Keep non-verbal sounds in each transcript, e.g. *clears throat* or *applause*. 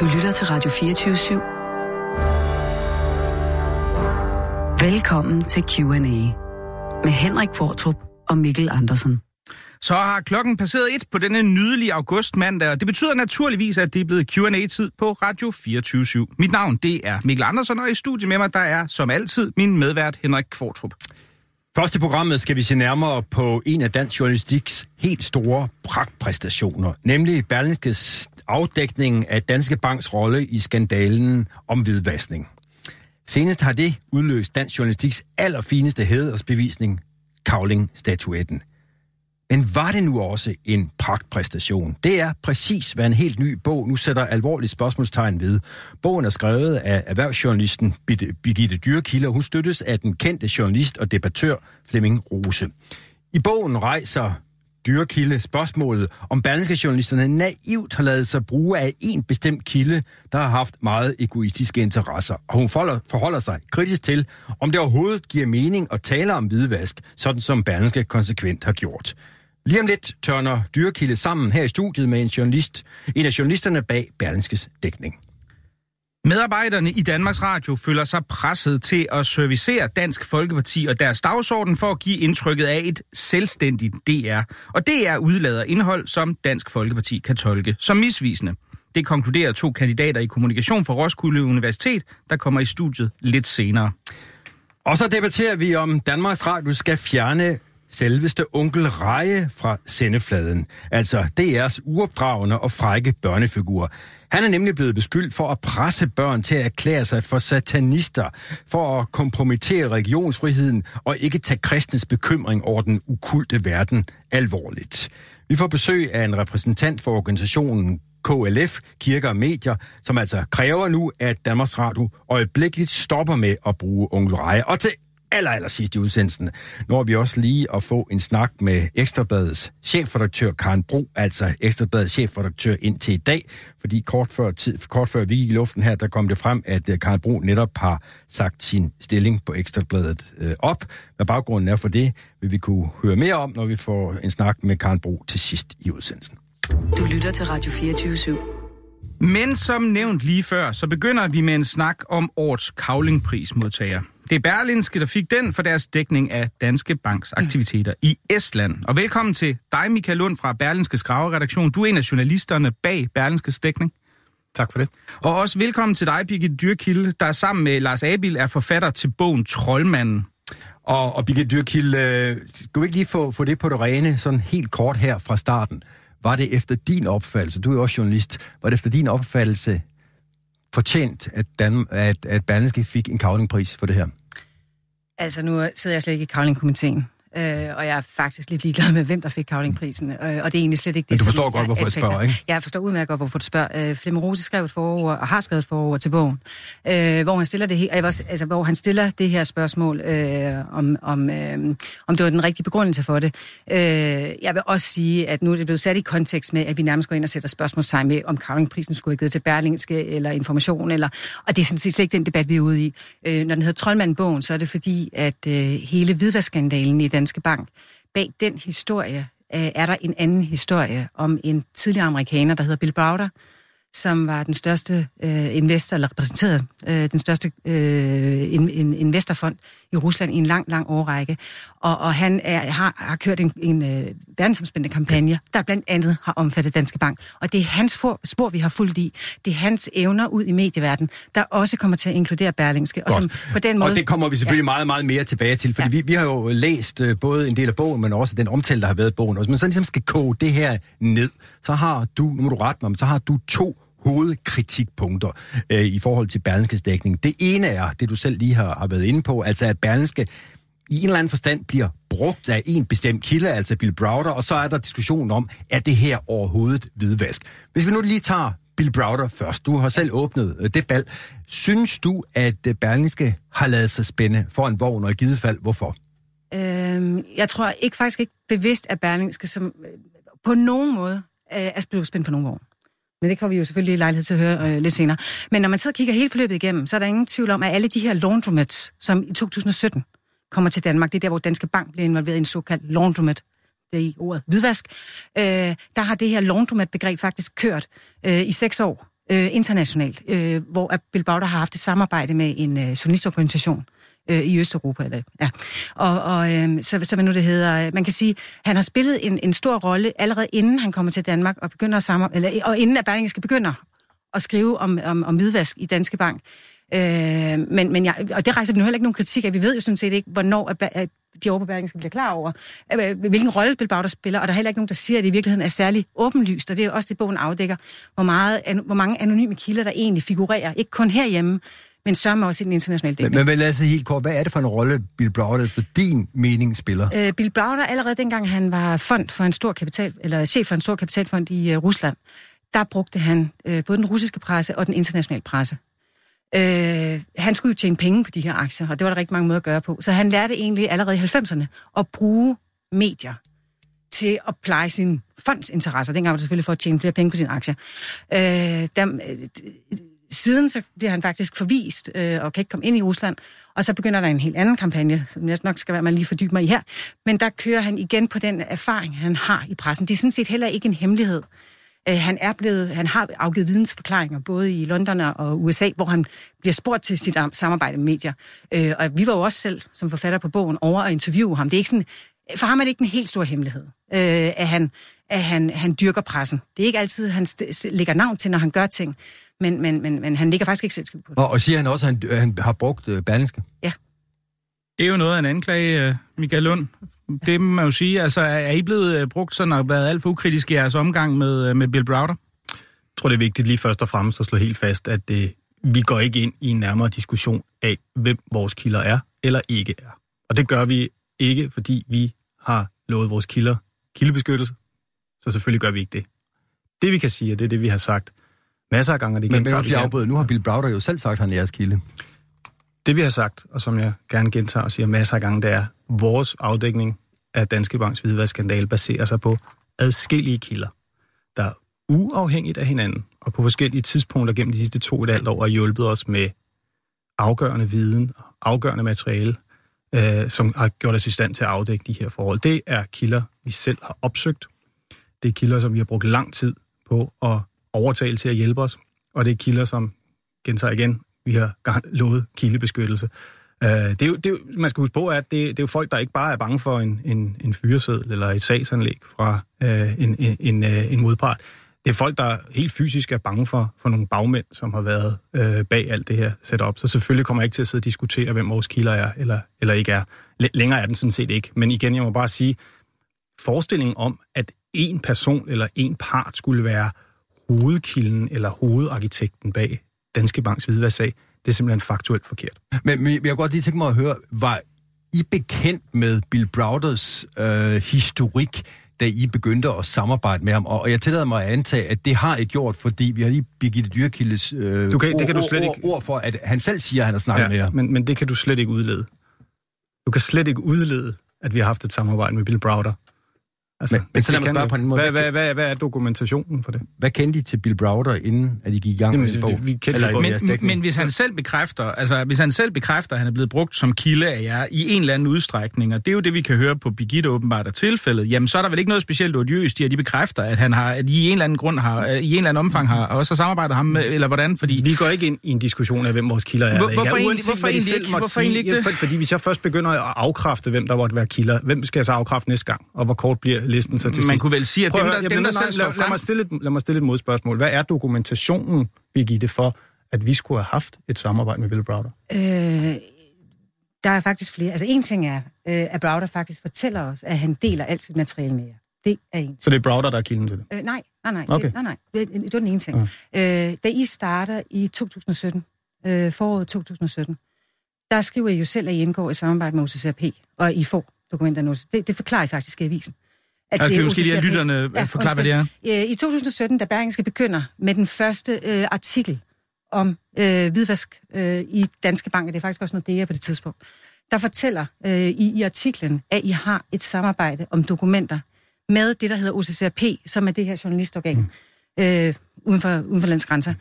Du lytter til Radio 24 /7. Velkommen til Q&A med Henrik Fortrup og Mikkel Andersen. Så har klokken passeret et på denne nydelige augustmandag, og det betyder naturligvis, at det er blevet Q&A-tid på Radio 24 /7. Mit navn, det er Mikkel Andersen, og i studiet med mig, der er som altid min medvært Henrik Kvartrup. Først i programmet skal vi se nærmere på en af dansk journalistiks helt store pragtpræstationer, nemlig Berlingskes afdækning af Danske Banks rolle i skandalen om hvidvaskning. Senest har det udløst dansk journalistiks allerfineste hædersbevisning, Kavling-statuetten. Men var det nu også en pragtpræstation? Det er præcis, hvad en helt ny bog nu sætter alvorligt spørgsmålstegn ved. Bogen er skrevet af erhvervsjournalisten Birgitte Dyrkilder. og hun støttes af den kendte journalist og debattør Flemming Rose. I bogen rejser dyrekilde spørgsmålet, om berlingske journalisterne naivt har lavet sig bruge af en bestemt kilde, der har haft meget egoistiske interesser. Og hun forholder sig kritisk til, om det overhovedet giver mening at tale om hvidvask, sådan som Berlingske konsekvent har gjort. Lige om lidt tørner dyrekilde sammen her i studiet med en journalist, en af journalisterne bag Berlingskes dækning. Medarbejderne i Danmarks Radio føler sig presset til at servicere Dansk Folkeparti og deres dagsorden for at give indtrykket af et selvstændigt DR. Og DR udlader indhold, som Dansk Folkeparti kan tolke som misvisende. Det konkluderer to kandidater i kommunikation fra Roskilde Universitet, der kommer i studiet lidt senere. Og så debatterer vi, om Danmarks Radio skal fjerne selveste onkel Reje fra sendefladen. Altså DR's uopdragende og frække børnefigur. Han er nemlig blevet beskyldt for at presse børn til at erklære sig for satanister, for at kompromittere religionsfriheden og ikke tage kristens bekymring over den ukulte verden alvorligt. Vi får besøg af en repræsentant for organisationen KLF, Kirker og Medier, som altså kræver nu, at Danmarks Radio øjeblikkeligt stopper med at bruge onkel Reje. Og til aller, aller sidst i udsendelsen når vi også lige at få en snak med Ekstrabladets chefredaktør Karen Bro, altså Ekstrabladets chefredaktør indtil i dag, fordi kort før, tid, kort før vi gik i luften her, der kom det frem, at øh, Karen Bro netop har sagt sin stilling på Ekstrabladet øh, op. Hvad baggrunden er for det, vil vi kunne høre mere om, når vi får en snak med Karen Bro til sidst i udsendelsen. Du lytter til Radio 24 /7. Men som nævnt lige før, så begynder vi med en snak om årets kavlingprismodtager. Det er Berlinske, der fik den for deres dækning af Danske Banks aktiviteter i Estland. Og velkommen til dig, Michael Lund fra Berlinske Skraveredaktion. Du er en af journalisterne bag Berlinskes dækning. Tak for det. Og også velkommen til dig, Birgit Dyrkilde, der sammen med Lars Abil er forfatter til bogen Trollmanden. Og, og Birgit Dyrkilde, øh, skal vi ikke lige få, få det på det rene, sådan helt kort her fra starten? Var det efter din opfattelse, du er også journalist, var det efter din opfattelse fortjent, at, Dan, at, at Berlingske fik en kavlingpris for det her? Altså, nu sidder jeg slet ikke i kavlingkomiteen. Øh, og jeg er faktisk lidt ligeglad med, hvem der fik kavlingprisen. Øh, og det er egentlig slet ikke det, Men du forstår godt, hvorfor jeg spørger, ikke? Jeg forstår udmærket godt, hvorfor du spørger. Øh, Flemming Rose skrev et forord, og har skrevet et forord til bogen, øh, hvor, han stiller det her, altså, hvor han stiller det her spørgsmål, øh, om, om, øh, om det var den rigtige begrundelse for det. Øh, jeg vil også sige, at nu er det blevet sat i kontekst med, at vi nærmest går ind og sætter spørgsmålstegn med, om kavlingprisen skulle have givet til Berlingske eller information, eller, og det er sådan set ikke den debat, vi er ude i. Øh, når den hedder Trollmanden-bogen, så er det fordi, at øh, hele hvidvaskandalen i Danske Bank, bag den historie øh, er der en anden historie om en tidligere amerikaner, der hedder Bill Browder, som var den største øh, investor, eller repræsenterede øh, den største øh, in, in, investorfond i Rusland i en lang, lang årrække. Og, og han er, har, har kørt en, en øh, verdensomspændende kampagne, der blandt andet har omfattet Danske Bank. Og det er hans spor, spor, vi har fulgt i. Det er hans evner ud i medieverdenen, der også kommer til at inkludere Berlingske. Og, som på den måde, og det kommer vi selvfølgelig ja. meget, meget mere tilbage til, fordi ja. vi, vi har jo læst uh, både en del af bogen, men også den omtale, der har været i bogen. Og hvis man så ligesom skal koge det her ned, så har du, nu må du rette mig, så har du to hovedkritikpunkter øh, i forhold til Berlingskes dækning. Det ene er, det du selv lige har, har været inde på, altså at Berlingske i en eller anden forstand bliver brugt af en bestemt kilde, altså Bill Browder, og så er der diskussion om, er det her overhovedet hvidvask? Hvis vi nu lige tager Bill Browder først. Du har selv åbnet øh, det bal. Synes du, at øh, Berlingske har lavet sig spænde for en vogn, og i givet fald, hvorfor? Øhm, jeg tror ikke faktisk ikke bevidst, at Berlingske som, øh, på nogen måde er blevet spændt for nogen vogn. Men det får vi jo selvfølgelig lejlighed til at høre øh, lidt senere. Men når man så kigger hele forløbet igennem, så er der ingen tvivl om, at alle de her laundromats, som i 2017 kommer til Danmark, det er der, hvor Danske Bank bliver involveret i en såkaldt laundromat, det er i ordet hvidvask, øh, der har det her laundromat-begreb faktisk kørt øh, i seks år øh, internationalt, øh, hvor Bilbao Bill har haft et samarbejde med en øh, journalistorganisation øh, i Østeuropa. Eller, ja. Og, og øh, så, så hvad nu det hedder, øh, man kan sige, han har spillet en, en stor rolle allerede inden han kommer til Danmark og begynder at sammen, eller, og inden at Berlingske begynder at skrive om, om, om hvidvask i Danske Bank. Øh, men, men jeg, og det rejser vi nu heller ikke nogen kritik af. Vi ved jo sådan set ikke, hvornår at, at de over på Berlingske bliver klar over, øh, øh, hvilken rolle Bilbao spiller, og der er heller ikke nogen, der siger, at det i virkeligheden er særlig åbenlyst, og det er også det, bogen afdækker, hvor, meget, hvor mange anonyme kilder, der egentlig figurerer, ikke kun herhjemme, men sørger også i den internationale dækning. Men, men lad os helt kort, hvad er det for en rolle, Bill Browder efter din mening spiller? Øh, Bill Browder, allerede dengang han var fond for en stor kapital, eller chef for en stor kapitalfond i uh, Rusland, der brugte han øh, både den russiske presse og den internationale presse. Øh, han skulle jo tjene penge på de her aktier, og det var der rigtig mange måder at gøre på. Så han lærte egentlig allerede i 90'erne at bruge medier til at pleje sin fondsinteresser. Dengang var det selvfølgelig for at tjene flere penge på sine aktier. Øh, der, øh, siden så bliver han faktisk forvist øh, og kan ikke komme ind i Rusland. Og så begynder der en helt anden kampagne, som jeg nok skal være, man lige fordybe mig i her. Men der kører han igen på den erfaring, han har i pressen. Det er sådan set heller ikke en hemmelighed. Øh, han er blevet, han har afgivet vidensforklaringer, både i London og USA, hvor han bliver spurgt til sit samarbejde med medier. Øh, og vi var jo også selv, som forfatter på bogen, over at interviewe ham. Det er ikke sådan, for ham er det ikke en helt stor hemmelighed, øh, at, han, at han, han dyrker pressen. Det er ikke altid, han lægger navn til, når han gør ting men, men, men, men han ligger faktisk ikke selv på det. Og, og siger han også, at han, han har brugt uh, Berlingske? Ja. Det er jo noget af en anklage, øh, Michael Lund. Det må man jo sige. Altså, er I blevet øh, brugt sådan og været alt for ukritisk i jeres omgang med, med Bill Browder? Jeg tror, det er vigtigt lige først og fremmest at slå helt fast, at det, vi går ikke ind i en nærmere diskussion af, hvem vores kilder er eller ikke er. Og det gør vi ikke, fordi vi har lovet vores kilder kildebeskyttelse. Så selvfølgelig gør vi ikke det. Det vi kan sige, og det er det, vi har sagt, masser af gange. Og de men men også afbryde. Nu har Bill Browder jo selv sagt, at han er jeres kilde. Det vi har sagt, og som jeg gerne gentager og siger masser af gange, det er, vores afdækning af Danske Banks hvidvaskandale baserer sig på adskillige kilder, der uafhængigt af hinanden og på forskellige tidspunkter gennem de sidste to et halvt år har hjulpet os med afgørende viden og afgørende materiale, øh, som har gjort os i stand til at afdække de her forhold. Det er kilder, vi selv har opsøgt. Det er kilder, som vi har brugt lang tid på at overtale til at hjælpe os, og det er kilder, som gentager igen, vi har lovet kildebeskyttelse. Uh, det er jo, det er jo, man skal huske på, at det, det er jo folk, der ikke bare er bange for en, en, en fyreseddel eller et sagsanlæg fra øh, en, en, en, øh, en modpart. Det er folk, der helt fysisk er bange for, for nogle bagmænd, som har været øh, bag alt det her setup. Så selvfølgelig kommer jeg ikke til at sidde og diskutere, hvem vores kilder er eller, eller ikke er. Længere er den sådan set ikke. Men igen, jeg må bare sige, forestillingen om, at en person eller en part skulle være hovedkilden eller hovedarkitekten bag Danske Banks hvidvasksag, det er simpelthen faktuelt forkert. Men, men jeg kunne godt lige tænke mig at høre, var I bekendt med Bill Browders øh, historik, da I begyndte at samarbejde med ham? Og jeg tillader mig at antage, at det har I gjort, fordi vi har lige Birgitte Dyrkildes øh, du kan, det kan du slet ikke... ord for, at han selv siger, at han har snakket ja, med jer. Men, men det kan du slet ikke udlede. Du kan slet ikke udlede, at vi har haft et samarbejde med Bill Browder. Altså, men, men så lad mig spørge på en måde. Hvad, hvad, hvad, hvad er dokumentationen for det? Hvad kendte I til Bill Browder, inden at I gik i gang Jamen, med bog? Vi, Eller, men, men hvis han selv bekræfter, altså hvis han selv bekræfter, at han er blevet brugt som kilde af jer i en eller anden udstrækning, og det er jo det, vi kan høre på Birgitte åbenbart er tilfældet, jamen så er der vel ikke noget specielt odiøst i, at de bekræfter, at han har, at I i en eller anden grund har, i en eller anden omfang har også har samarbejdet ham med, eller hvordan? Fordi... Vi går ikke ind i en diskussion af, hvem vores kilder er. Hvor, hvorfor, egentlig, hvorfor, egentlig ikke, hvorfor egentlig ikke det? Fordi hvis jeg først begynder at afkræfte, hvem der måtte være kilder, hvem skal jeg så afkræfte næste gang? Og hvor kort bliver listen så til sidst? kunne vel sige, at dem, der, dem, der selv står frem... Lad mig, stille et, lad mig stille et modspørgsmål. Hvad er dokumentationen, Birgitte, for, at vi skulle have haft et samarbejde med Bill Browder? Øh, der er faktisk flere. Altså en ting er, øh, at Browder faktisk fortæller os, at han deler alt sit materiale med jer. Det er en Så det er Browder, der er kilden til det? Øh, nej, nej, nej, okay. det, nej, nej. Det, det var den ene ting. Ja. Øh, da I starter i 2017, øh, foråret 2017, der skriver I jo selv, at I indgår i samarbejde med OCCRP, og I får dokumenterne. Det, det forklarer I faktisk i avisen at altså, det måske lige at lytterne ja, forklare, hvad det er? I 2017, da Berlingske begynder med den første øh, artikel om øh, hvidvask øh, i Danske Bank, det er faktisk også noget, det er på det tidspunkt, der fortæller øh, i, i artiklen, at I har et samarbejde om dokumenter med det, der hedder OCCRP, som er det her journalistorgan mm. øh, uden, for, uden for landsgrænser,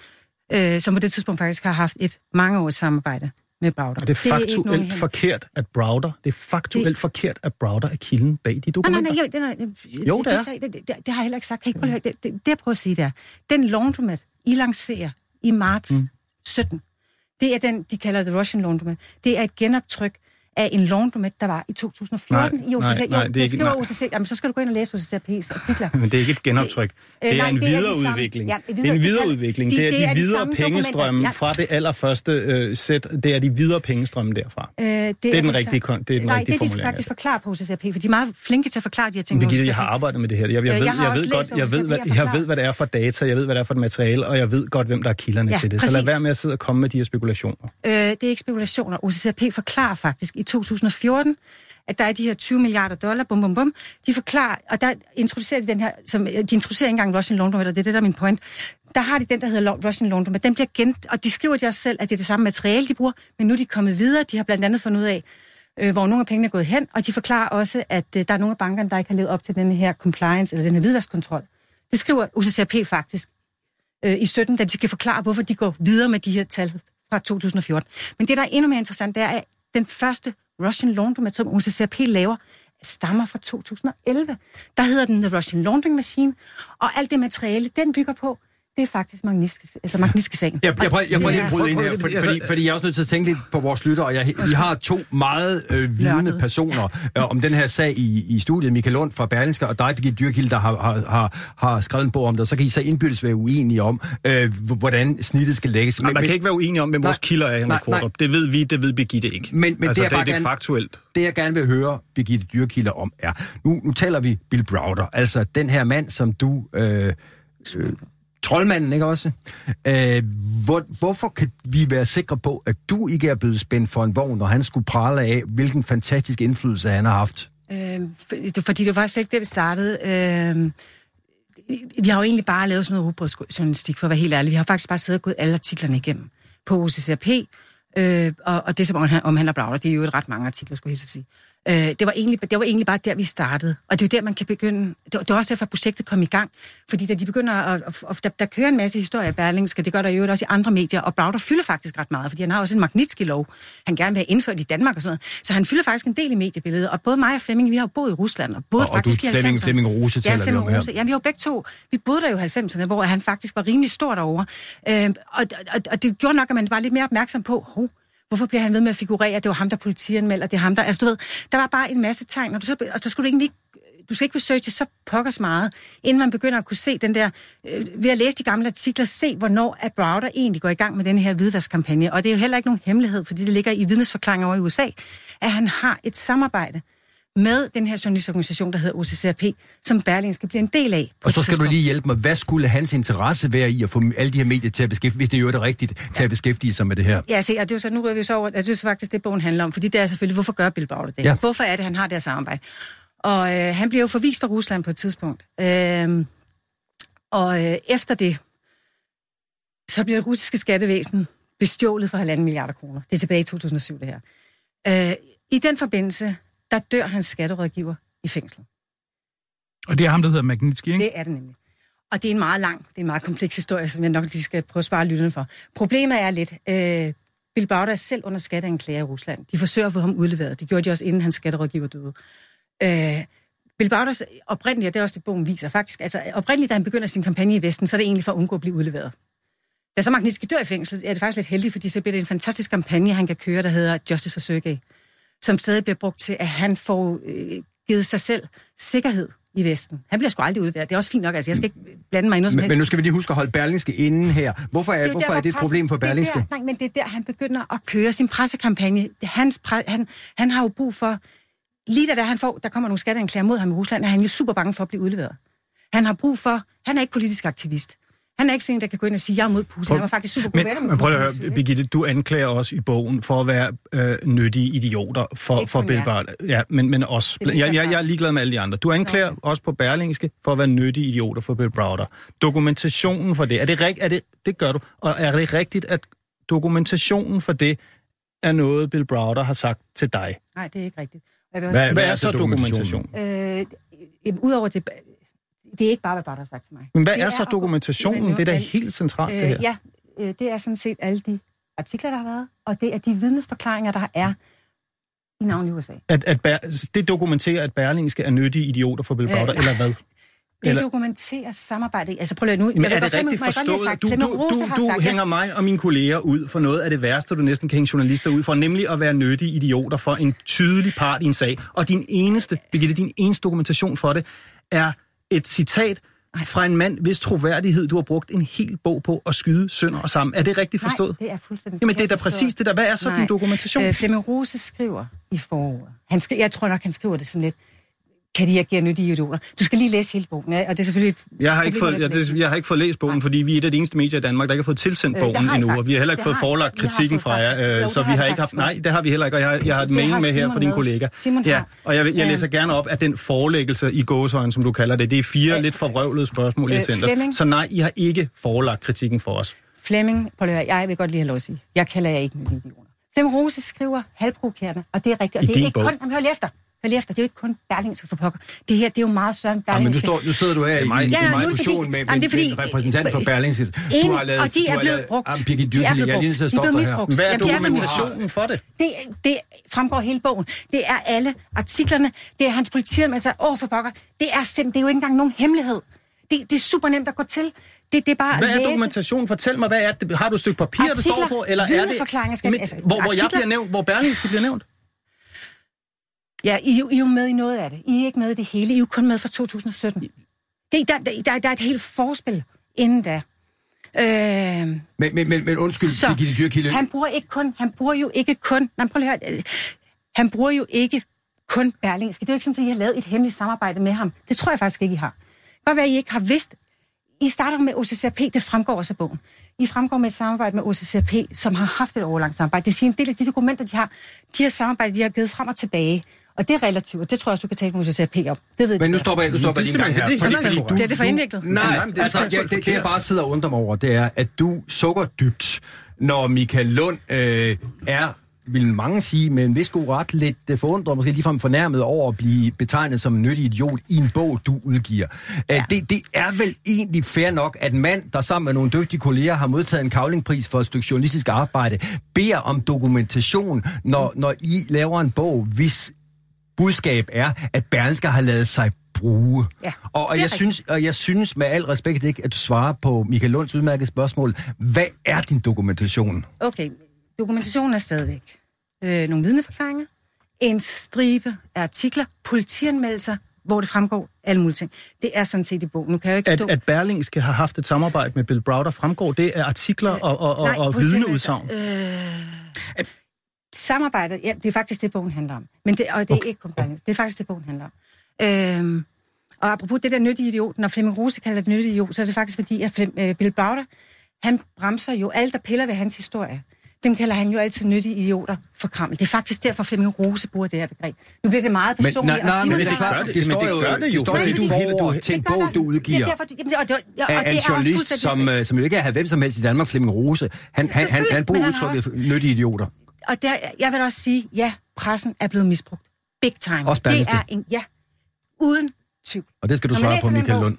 øh, som på det tidspunkt faktisk har haft et mangeårigt samarbejde med Browder. Og det er faktuelt det er forkert, at Browder, det er faktuelt det... forkert, at Browder er kilden bag de dokumenter. Nej, nej, nej, nej, nej jo, det, det, er. Det, det, det, det har jeg heller ikke sagt. Kan ikke prøve, det, det, det, jeg prøver at sige, det er, den laundromat, I lancerer i marts mm. 17. Det er den, de kalder The Russian Laundromat. Det er et genoptryk af en laundromat, der var i 2014 Nej, i OCC. nej, nej, jo, det er det ikke- skriver nej. OCC. Jamen, så skal du gå ind og læse OCCP's artikler. Men det er ikke et genoptryk. Øh, Det er nej, en det er de samme- videreudvikling. ja, Det er en det videreudvikling. de- Det er det er de de videre pengestrømme. Ja. fra det allerførste øh, sæt. Det er de videre pengestrømme derfra. Øh, det, den de rigtige det er den Nej, rigtige det er de faktisk altså. forklaret på OCCP, for de er meget flinke til at forklare de her ting. Birgitte, jeg har arbejdet med det her. Jeg, jeg, Øh, ved, jeg jeg, ved godt, jeg, ved, hvad, jeg ved, hvad det er for data, jeg ved, hvad det er for et materiale, og jeg ved godt, hvem der er kilderne til det. Så lad være med at sidde og komme med de her spekulationer. Øh, det er ikke spekulationer. OCCP forklarer faktisk i 2014, at der er de her 20 milliarder dollar, bum, bum, bum. De forklarer, og der introducerer de den her, som, de introducerer ikke engang Russian Laundromat, og det er det, der er min point. Der har de den, der hedder Russian Laundromat. Den bliver gen, og de skriver de også selv, at det er det samme materiale, de bruger, men nu er de kommet videre. De har blandt andet fundet ud af, øh, hvor nogle af pengene er gået hen, og de forklarer også, at øh, der er nogle af bankerne, der ikke har levet op til den her compliance, eller den her hvidvaskkontrol. Det skriver UCCRP faktisk øh, i 17, da de skal forklare, hvorfor de går videre med de her tal fra 2014. Men det, der er endnu mere interessant, det er, at den første Russian Laundromat, som UCCRP laver, stammer fra 2011. Der hedder den The Russian Laundering Machine, og alt det materiale, den bygger på, det er faktisk Magnitsky, altså Magnitsky-sagen. Jeg, jeg, prøver, jeg prøver lige Ja. at bryde ind her, prøv- fordi, altså- fordi, fordi jeg er også nødt til at tænke lidt på vores lytter, og jeg, vi har to meget øh, vidende personer øh, om den her sag i, i studiet. Michael Lund fra Berlingske og dig, Birgitte Dyrkilde, der har, har, har, har skrevet en bog om det, og så kan I så indbyrdes være uenige om, øh, hvordan snittet skal lægges. Men, man kan ikke være uenig om, hvem vores kilder er, Henrik. Kortrup. Det ved vi, det ved Birgitte ikke. Men- men altså, det er det, bare det er gerne- faktuelt. Det, jeg gerne vil høre Birgitte Dyrkilde om, er... Nu, nu taler vi Bill Browder, altså den her mand, som du... Øh, øh, troldmanden, ikke også? Øh, hvor, hvorfor kan vi være sikre på, at du ikke er blevet spændt for en vogn, når han skulle prale af, hvilken fantastisk indflydelse han har haft? Øh, for, fordi det var faktisk ikke det, vi startede. Øh, vi har jo egentlig bare lavet sådan noget rugbrødsjournalistik, for at være helt ærlig. Vi har faktisk bare siddet og gået alle artiklerne igennem på OCCRP, øh, og, og det som omhandler om Browder, det er jo et ret mange artikler, skulle jeg helt sige. Øh, det, var egentlig, det var egentlig bare der, vi startede. Og det er jo der, man kan begynde... Det var, det var også derfor, at projektet kom i gang. Fordi da de begynder at... at, at der, der kører en masse historier i Berlingske, det gør der jo også i andre medier, og Browder fylder faktisk ret meget, fordi han har også en Magnitsky-lov, han gerne vil have indført i Danmark og sådan noget. Så han fylder faktisk en del i mediebilledet. Og både mig og Flemming, vi har jo boet i Rusland, og boet Og- og faktisk du, i Flemming- 90'erne. Flemming Rose ja, Flemming. Rose. Ja, vi har jo begge to, vi boede der jo i 90'erne, hvor han faktisk var rimelig stor derovre. Øh, og, og, og, det gjorde nok, at man var lidt mere opmærksom på, hov, hvorfor bliver han ved med at figurere, at det var ham, der politianmelder, det er ham, der... Altså, du ved, der var bare en masse tegn, og du så, og så skulle du egentlig ikke du skal ikke researche så pokkers meget, inden man begynder at kunne se den der, øh, ved at læse de gamle artikler, se hvornår at Browder egentlig går i gang med den her hvidvaskkampagne. Og det er jo heller ikke nogen hemmelighed, fordi det ligger i vidnesforklaringer over i USA, at han har et samarbejde med den her journalistorganisation, der hedder OCCRP, som Berlin skal blive en del af. Og så skal du lige hjælpe mig. Hvad skulle hans interesse være i at få alle de her medier til at beskæftige, hvis det jo er det rigtigt, til at beskæftige sig med det her? Ja, se, og det er jo så, nu rører vi så over, jeg synes faktisk, det bogen handler om, fordi det er selvfølgelig, hvorfor gør Browder det? Ja. Hvorfor er det, han har det her samarbejde? Og øh, han bliver jo forvist fra Rusland på et tidspunkt. Øh, og øh, efter det, så bliver det russiske skattevæsen bestjålet for halvanden milliarder kroner. Det er tilbage i 2007, det her. Øh, I den forbindelse, der dør hans skatterådgiver i fængsel. Og det er ham, der hedder Magnitsky, ikke? Det er det nemlig. Og det er en meget lang, det er en meget kompleks historie, som jeg nok lige skal prøve at spare lytterne for. Problemet er lidt, øh, Bill Browder er selv under skatteanklager i Rusland. De forsøger at få ham udleveret. Det gjorde de også, inden hans skatterådgiver døde. Øh, Bill Browders oprindeligt, og det er også det, bogen viser faktisk, altså oprindeligt, da han begynder sin kampagne i Vesten, så er det egentlig for at undgå at blive udleveret. Da så Magnitsky dør i fængsel, er det faktisk lidt heldigt, fordi så bliver det en fantastisk kampagne, han kan køre, der hedder Justice for Sergei, som stadig bliver brugt til, at han får øh, givet sig selv sikkerhed i Vesten. Han bliver sgu aldrig udleveret. Det er også fint nok, altså jeg skal ikke blande mig i noget som Men, helst. men nu skal vi lige huske at holde Berlingske inden her. Hvorfor er, hvorfor derfor er det et problem for det er Berlingske? Der, nej, men det er der, han begynder at køre sin pressekampagne. Hans pre, han, han har jo brug for... Lige da der, han får, der kommer nogle skatteanklager mod ham i Rusland, er han jo super bange for at blive udleveret. Han har brug for... Han er ikke politisk aktivist. Han er ikke sådan der kan gå ind og sige, jeg er mod Putin. Han var faktisk super god Men, venner med men prøv at Putin, høre? Birgitte, du anklager os i bogen for at være øh, nyttige idioter for, Ikke for. Browder. Ja, men, men os. Jeg, jeg, jeg er ligeglad med alle de andre. Du anklager Okay. os på Berlingske for at være nyttige idioter for Bill Browder. Dokumentationen for det, er det, rigt, er det, det gør du. Og er det rigtigt, at dokumentationen for det er noget, Bill Browder har sagt til dig? Nej, det er ikke rigtigt. Og Jeg vil også Hvad- sige, Hvad er så så dokumentation? øh, øh, Udover det... Det er ikke bare, hvad Barter har sagt til mig. Men hvad Det er så at gå- dokumentationen? Det er da helt centralt, det her. Øh, ja, øh, det er sådan set alle de artikler, der har været, og det er de vidnesforklaringer, der er i navn i USA. At, at Ber, det dokumenterer, at Berlingske er nyttige idioter for Bill Øh, Browder, eller hvad? *laughs* Det Eller- dokumenterer samarbejdet. Altså prøv lige nu. Men er det rigtigt forstået? sagt, Du, du, du, du sagt, hænger mig og mine kolleger ud for noget af det værste, du næsten kan hænge journalister ud for, nemlig at være nyttige idioter for en tydelig part i en sag. Og din eneste, Birgitte, din eneste dokumentation for det, er et citat fra en mand, hvis troværdighed du har brugt en hel bog på at skyde sønder og sammen. Er det rigtigt forstået? Nej, det er fuldstændig Jamen, det er da præcis det der. Hvad er så Nej. din dokumentation? Øh, Flemming Rose skriver i foråret. Han skri- jeg tror nok, han skriver det sådan lidt. Kan de agere nyttige idioter? Du skal lige læse hele bogen, ja, og det er selvfølgelig... Jeg har, ikke fået, jeg, at det, jeg har ikke fået læst bogen, fordi vi er et af de eneste medier i Danmark, der ikke har fået tilsendt Øh, bogen I endnu, og vi har heller ikke fået forelagt kritikken fra jer, øh, Jo, så vi har ikke haft... Nej, det har vi heller ikke, og jeg har, jeg har et mail har med her fra din kollega. Simon ja, og jeg, jeg Øh. læser gerne op af den forelæggelse i gåsøjne, som du kalder det. Det er fire Øh, lidt forvrøvlede spørgsmål, I øh. Flemming? Så nej, I har ikke forelagt kritikken for os. Flemming, prøv lige at høre, jeg vil godt lige have lov at sige, jeg kalder jer ikke nyttige idioter. Flemming Rose skriver halvprovokerende, og det er rigtigt. Og I det er ikke bog. kun, jamen, hør lige efter. Hør lige efter, det er jo ikke kun Berlingske for pokker. Det her, det er jo meget større end Ja, men nu, Berlingske. står, nu sidder du her i mig- en Ja, diskussion fordi- med, med, fordi- med en repræsentant for Berlingske. En- Du har lavet, og de du er har blevet lavet- brugt. Jamen, Birgit De er blevet jeg er lige brugt. nødt til at De er stoppe blevet misbrugt. Hvad er dokumentationen for det? Det, det fremgår hele bogen. Det er alle artiklerne. Det er hans politianmeldelse. Åh, for pokker. Det er simpelthen, det er jo ikke engang nogen hemmelighed. Det, det er super nemt at gå til. Det, det er bare Hvad er dokumentationen? Fortæl mig, hvad er det? Har du et stykke papir, der står Artikler, på? Eller er det, vidneforklaringer skal- altså, hvor, hvor jeg artikler- bliver nævnt, hvor Berlingske bliver nævnt? Ja, I, er I er jo med i noget af det. I er ikke med i det hele. I er jo kun med fra 2017. Det, der, der, der, der er et helt forspil inden da. Øh, Men, men, men, men undskyld, så, Birgitte Dyrkilde. han bruger ikke kun, han bruger jo ikke kun, nej, prøv lige at høre, øh, han bruger jo ikke kun Berlingske. Det er jo ikke sådan, at I har lavet et hemmeligt samarbejde med ham. Det tror jeg faktisk ikke, I har. Godt være, at I ikke har vidst. I starter med OCCRP, det fremgår også af bogen. I fremgår med et samarbejde med OCCRP, som har haft et overlangt samarbejde. Det siger en del af de dokumenter, de har, de har samarbejde, de har givet frem og tilbage. Og det er relativt, og det tror jeg også, du kan tale med OCCRP om. Det ved Men nu stopper jeg, nu stopper jeg Det er lige en gang her. er Fordi, fordi du, Det er det for indviklet. Nej, Nej, men det altså, ja, det, det, jeg bare sidder og undrer mig over, det er, at du sukker dybt, når Michael Lund øh, er, vil mange sige, med en vis god ret, lidt øh, forundret, måske ligefrem fornærmet over at blive betegnet som en nyttig idiot i en bog, du udgiver. Ja. Det, det er vel egentlig fair nok, at en mand, der sammen med nogle dygtige kolleger har modtaget en kavlingpris for et stykke journalistisk arbejde, beder om dokumentation, når, når I laver en bog, hvis budskab er, at Berlingske har lavet sig bruge. Ja, og, og, er jeg synes, og jeg synes med al respekt ikke, at du svarer på Michael Lunds udmærkede spørgsmål. Hvad er din dokumentation? Okay, dokumentationen er stadigvæk. Øh, nogle vidneforklaringer, en stribe af artikler, politianmeldelser, hvor det fremgår alle mulige ting. Det er sådan set i bogen. Nu kan jeg jo ikke At, stå... at Berlingske har haft et samarbejde med Bill Browder, fremgår det af artikler og, og, og, Nej, og vidneudsagn? Øh, samarbejdet, ja, det er faktisk det, bogen handler om. Men det, og det er okay. ikke kun Berlingske. Det er faktisk det, bogen handler om. Øhm, og apropos det der nyttige idiot, når Flemming Rose kalder det nyttige idiot, så er det faktisk fordi, at Flem, øh, Bill Browder, han bremser jo alt, der piller ved hans historie. Dem kalder han jo altid nyttige idioter for krammel. Det er faktisk derfor, Flemming Rose bruger det her begreb. Nu bliver det meget Men, personligt. nej, nej, og men det er klart, det- det, men står det gør det jo, fordi du du- til en bog, det du udgiver. Det er derfor, jamen, og, det, og af det en er også journalist, som, øh, som jo ikke er hvem som helst i Danmark, Flemming Rose. Han, han, han, han bruger Men udtrykket nyttige idioter. Og der, jeg vil også sige, ja, pressen er blevet misbrugt. Big time. Også det er en, ja, uden tvivl. Og det skal du svare på, Michael bog- Lund.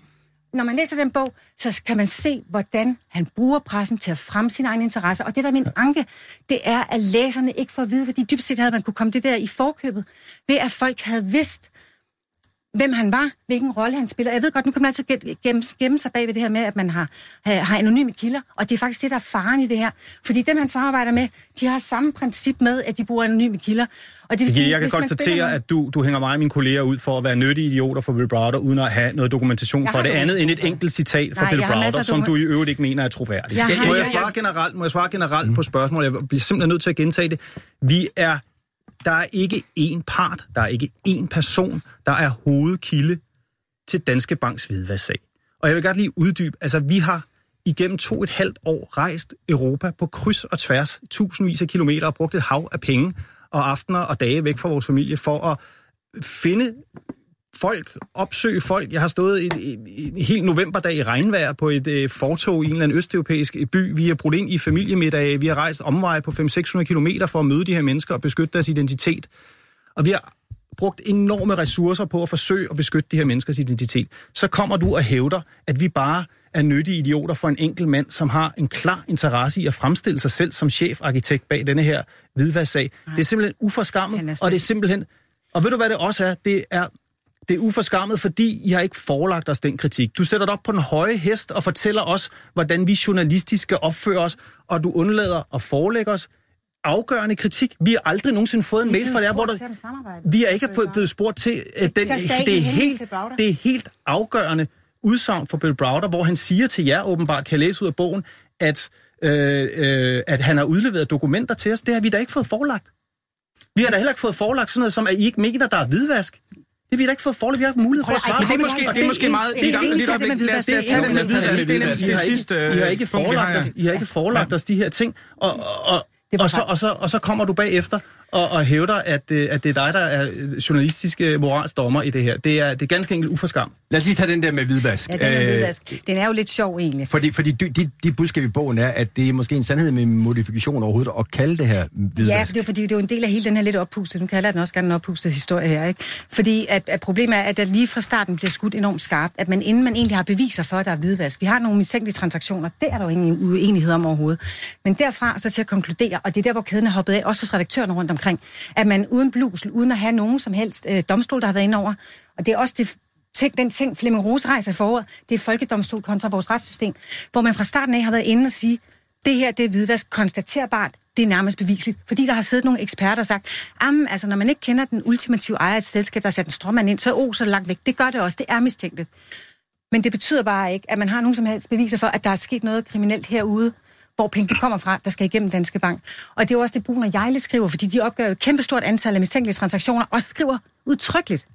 Når man læser den bog, så kan man se, hvordan han bruger pressen til at fremme sine egne interesser. Og det der er min anke, det er, at læserne ikke får at vide, fordi dybt set havde man kunne komme det der i forkøbet, ved at folk havde vidst, hvem han var, hvilken rolle han spiller. Jeg ved godt, nu kan man altid gem- gemme, gemme sig bag ved det her med, at man har, har, anonyme kilder, og det er faktisk det, der er faren i det her. Fordi dem, han samarbejder med, de har samme princip med, at de bruger anonyme kilder. Og det vil sige, Jeg kan konstatere, med- at du, du hænger mig og mine kolleger ud for at være nyttige idioter for Bill Browder, uden at have noget dokumentation Jeg for det andet end et enkelt citat fra Bill jeg Browder, som du i øvrigt ikke mener er troværdigt. Jeg har- Må jeg jeg- svare jeg- generelt, må jeg svare generelt på spørgsmålet? Jeg bliver simpelthen nødt til at gentage det. Vi er, der er ikke én part, der er ikke én person, der er hovedkilde til Danske Banks hvidvasksag. Og jeg vil godt lige uddybe, altså vi har igennem to et halvt år rejst Europa på kryds og tværs, tusindvis af kilometer, og brugt et hav af penge og aftener og dage væk fra vores familie for at finde folk, opsøge folk. Jeg har stået en, en, en hel novemberdag i regnvejr på et øh, fortog i en eller anden østeuropæisk by. Vi har brugt ind i familiemiddag. Vi har rejst omveje på 500-600 kilometer for at møde de her mennesker og beskytte deres identitet. Og vi har brugt enorme ressourcer på at forsøge at beskytte de her menneskers identitet. Så kommer du og hævder, at vi bare er nyttige idioter for en enkelt mand, som har en klar interesse i at fremstille sig selv som chefarkitekt bag denne her hvidvasksag. Det er simpelthen uforskammet, og det er simpelthen... Og ved du, hvad det også er? Det er Det er uforskammet, fordi I har ikke forelagt os den kritik. Du sætter dig op på den høje hest og fortæller os, hvordan vi journalistisk skal opføre os, og du undlader at forelægge os afgørende kritik. Vi har aldrig nogensinde fået en mail fra jer, hvor der... Vi har ikke blevet spurgt til... Uh, den, det, er helt, det er helt afgørende udsagn for Bill Browder, hvor han siger til jer åbenbart, kan læse ud af bogen, at, øh, øh, at han har udleveret dokumenter til os. Det har vi da ikke fået forelagt. Vi har da heller ikke fået forelagt sådan noget, som at I ikke mener, der er hvidvask. Det har vi da ikke fået forelagt. Vi har ikke mulighed for at svare. Men det er måske, det er måske meget... Det er op, lad os tage den med hvidvask. Det er det sidste... I har ikke forelagt os, I har ikke forelagt os de her ting. Og, og, og, så, og, så, og så kommer du bagefter og, og hævder, at, øh, at det er dig, der er journalistiske moralsdommer i det her. Det er, det er ganske enkelt uforskam. Lad os lige tage den der med hvidvask. Ja, den med hvidvask. Den er jo lidt sjov egentlig. Fordi, fordi dit, dit budskab i bogen er, at det er måske en sandhed med modifikation overhovedet at kalde det her hvidvask. Ja, for det er, fordi det er jo en del af hele den her lidt oppustet, nu kalder jeg den også gerne en oppustet historie her, ikke? Fordi at, at problemet er, at der lige fra starten bliver skudt enormt skarpt, at man inden man egentlig har beviser for, at der er hvidvask, vi har nogle mistænkelige transaktioner, det er der jo ingen uenighed om overhovedet. Men derfra så til at konkludere, og det er der, hvor kæden er hoppet af, også hos redaktørerne rundt omkring, at man uden blusel, uden at have nogen som helst øh, domstol, der har været indover. Og det er også det, tænk, den ting, Flemming Rose rejser foråret, det er folkedomstol kontra vores retssystem, hvor man fra starten af har været inde og sige, det her, det er hvidvask konstaterbart, det er nærmest beviseligt. Fordi der har siddet nogle eksperter og sagt, altså når man ikke kender den ultimative ejer af et selskab, der sætter en strømmand ind, så er oh, så langt væk. Det gør det også, det er mistænkeligt. Men det betyder bare ikke, at man har nogen som helst beviser for, at der er sket noget kriminelt herude, hvor penge kommer fra, der skal igennem Danske Bank. Og det er jo også det, Brun og Jejle skriver, fordi de opgør et kæmpestort antal af mistænkelige transaktioner, og skriver udtrykkeligt,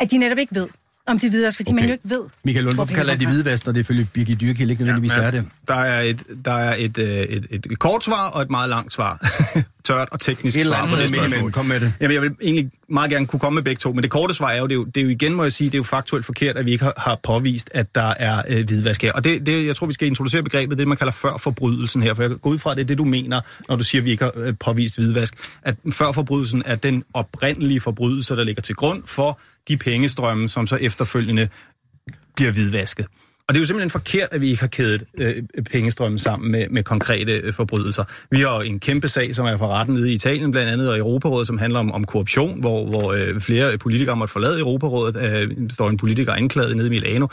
at de netop ikke ved, om det videre, fordi okay. man jo ikke ved. Michael Lund, hvorfor kalder de hvidvask, når det følge Birgit Dyrkild ikke nødvendigvis ja, altså, er det? Der er, et, der er et, øh, et, et, et kort svar og et meget langt svar. *laughs* Tørt og teknisk et svar på det spørgsmål. Kom med det. Jamen, jeg vil egentlig meget gerne kunne komme med begge to, men det korte svar er jo, det er jo, det er jo igen, må jeg sige, det er jo faktuelt forkert, at vi ikke har, har påvist, at der er øh, hvidvask her. Og det, det, jeg tror, vi skal introducere begrebet, det man kalder før forbrydelsen her, for jeg går ud fra, at det er det, du mener, når du siger, at vi ikke har øh, påvist hvidvask, at før forbrydelsen er den oprindelige forbrydelse, der ligger til grund for de pengestrømme, som så efterfølgende bliver hvidvasket. Og det er jo simpelthen forkert, at vi ikke har kædet øh, pengestrømmen sammen med, med konkrete øh, forbrydelser. Vi har en kæmpe sag, som er for retten nede i Italien blandt andet, og Europarådet, som handler om, om korruption, hvor, hvor øh, flere politikere måtte forlade Europarådet. Øh, står en politiker anklaget nede i Milano.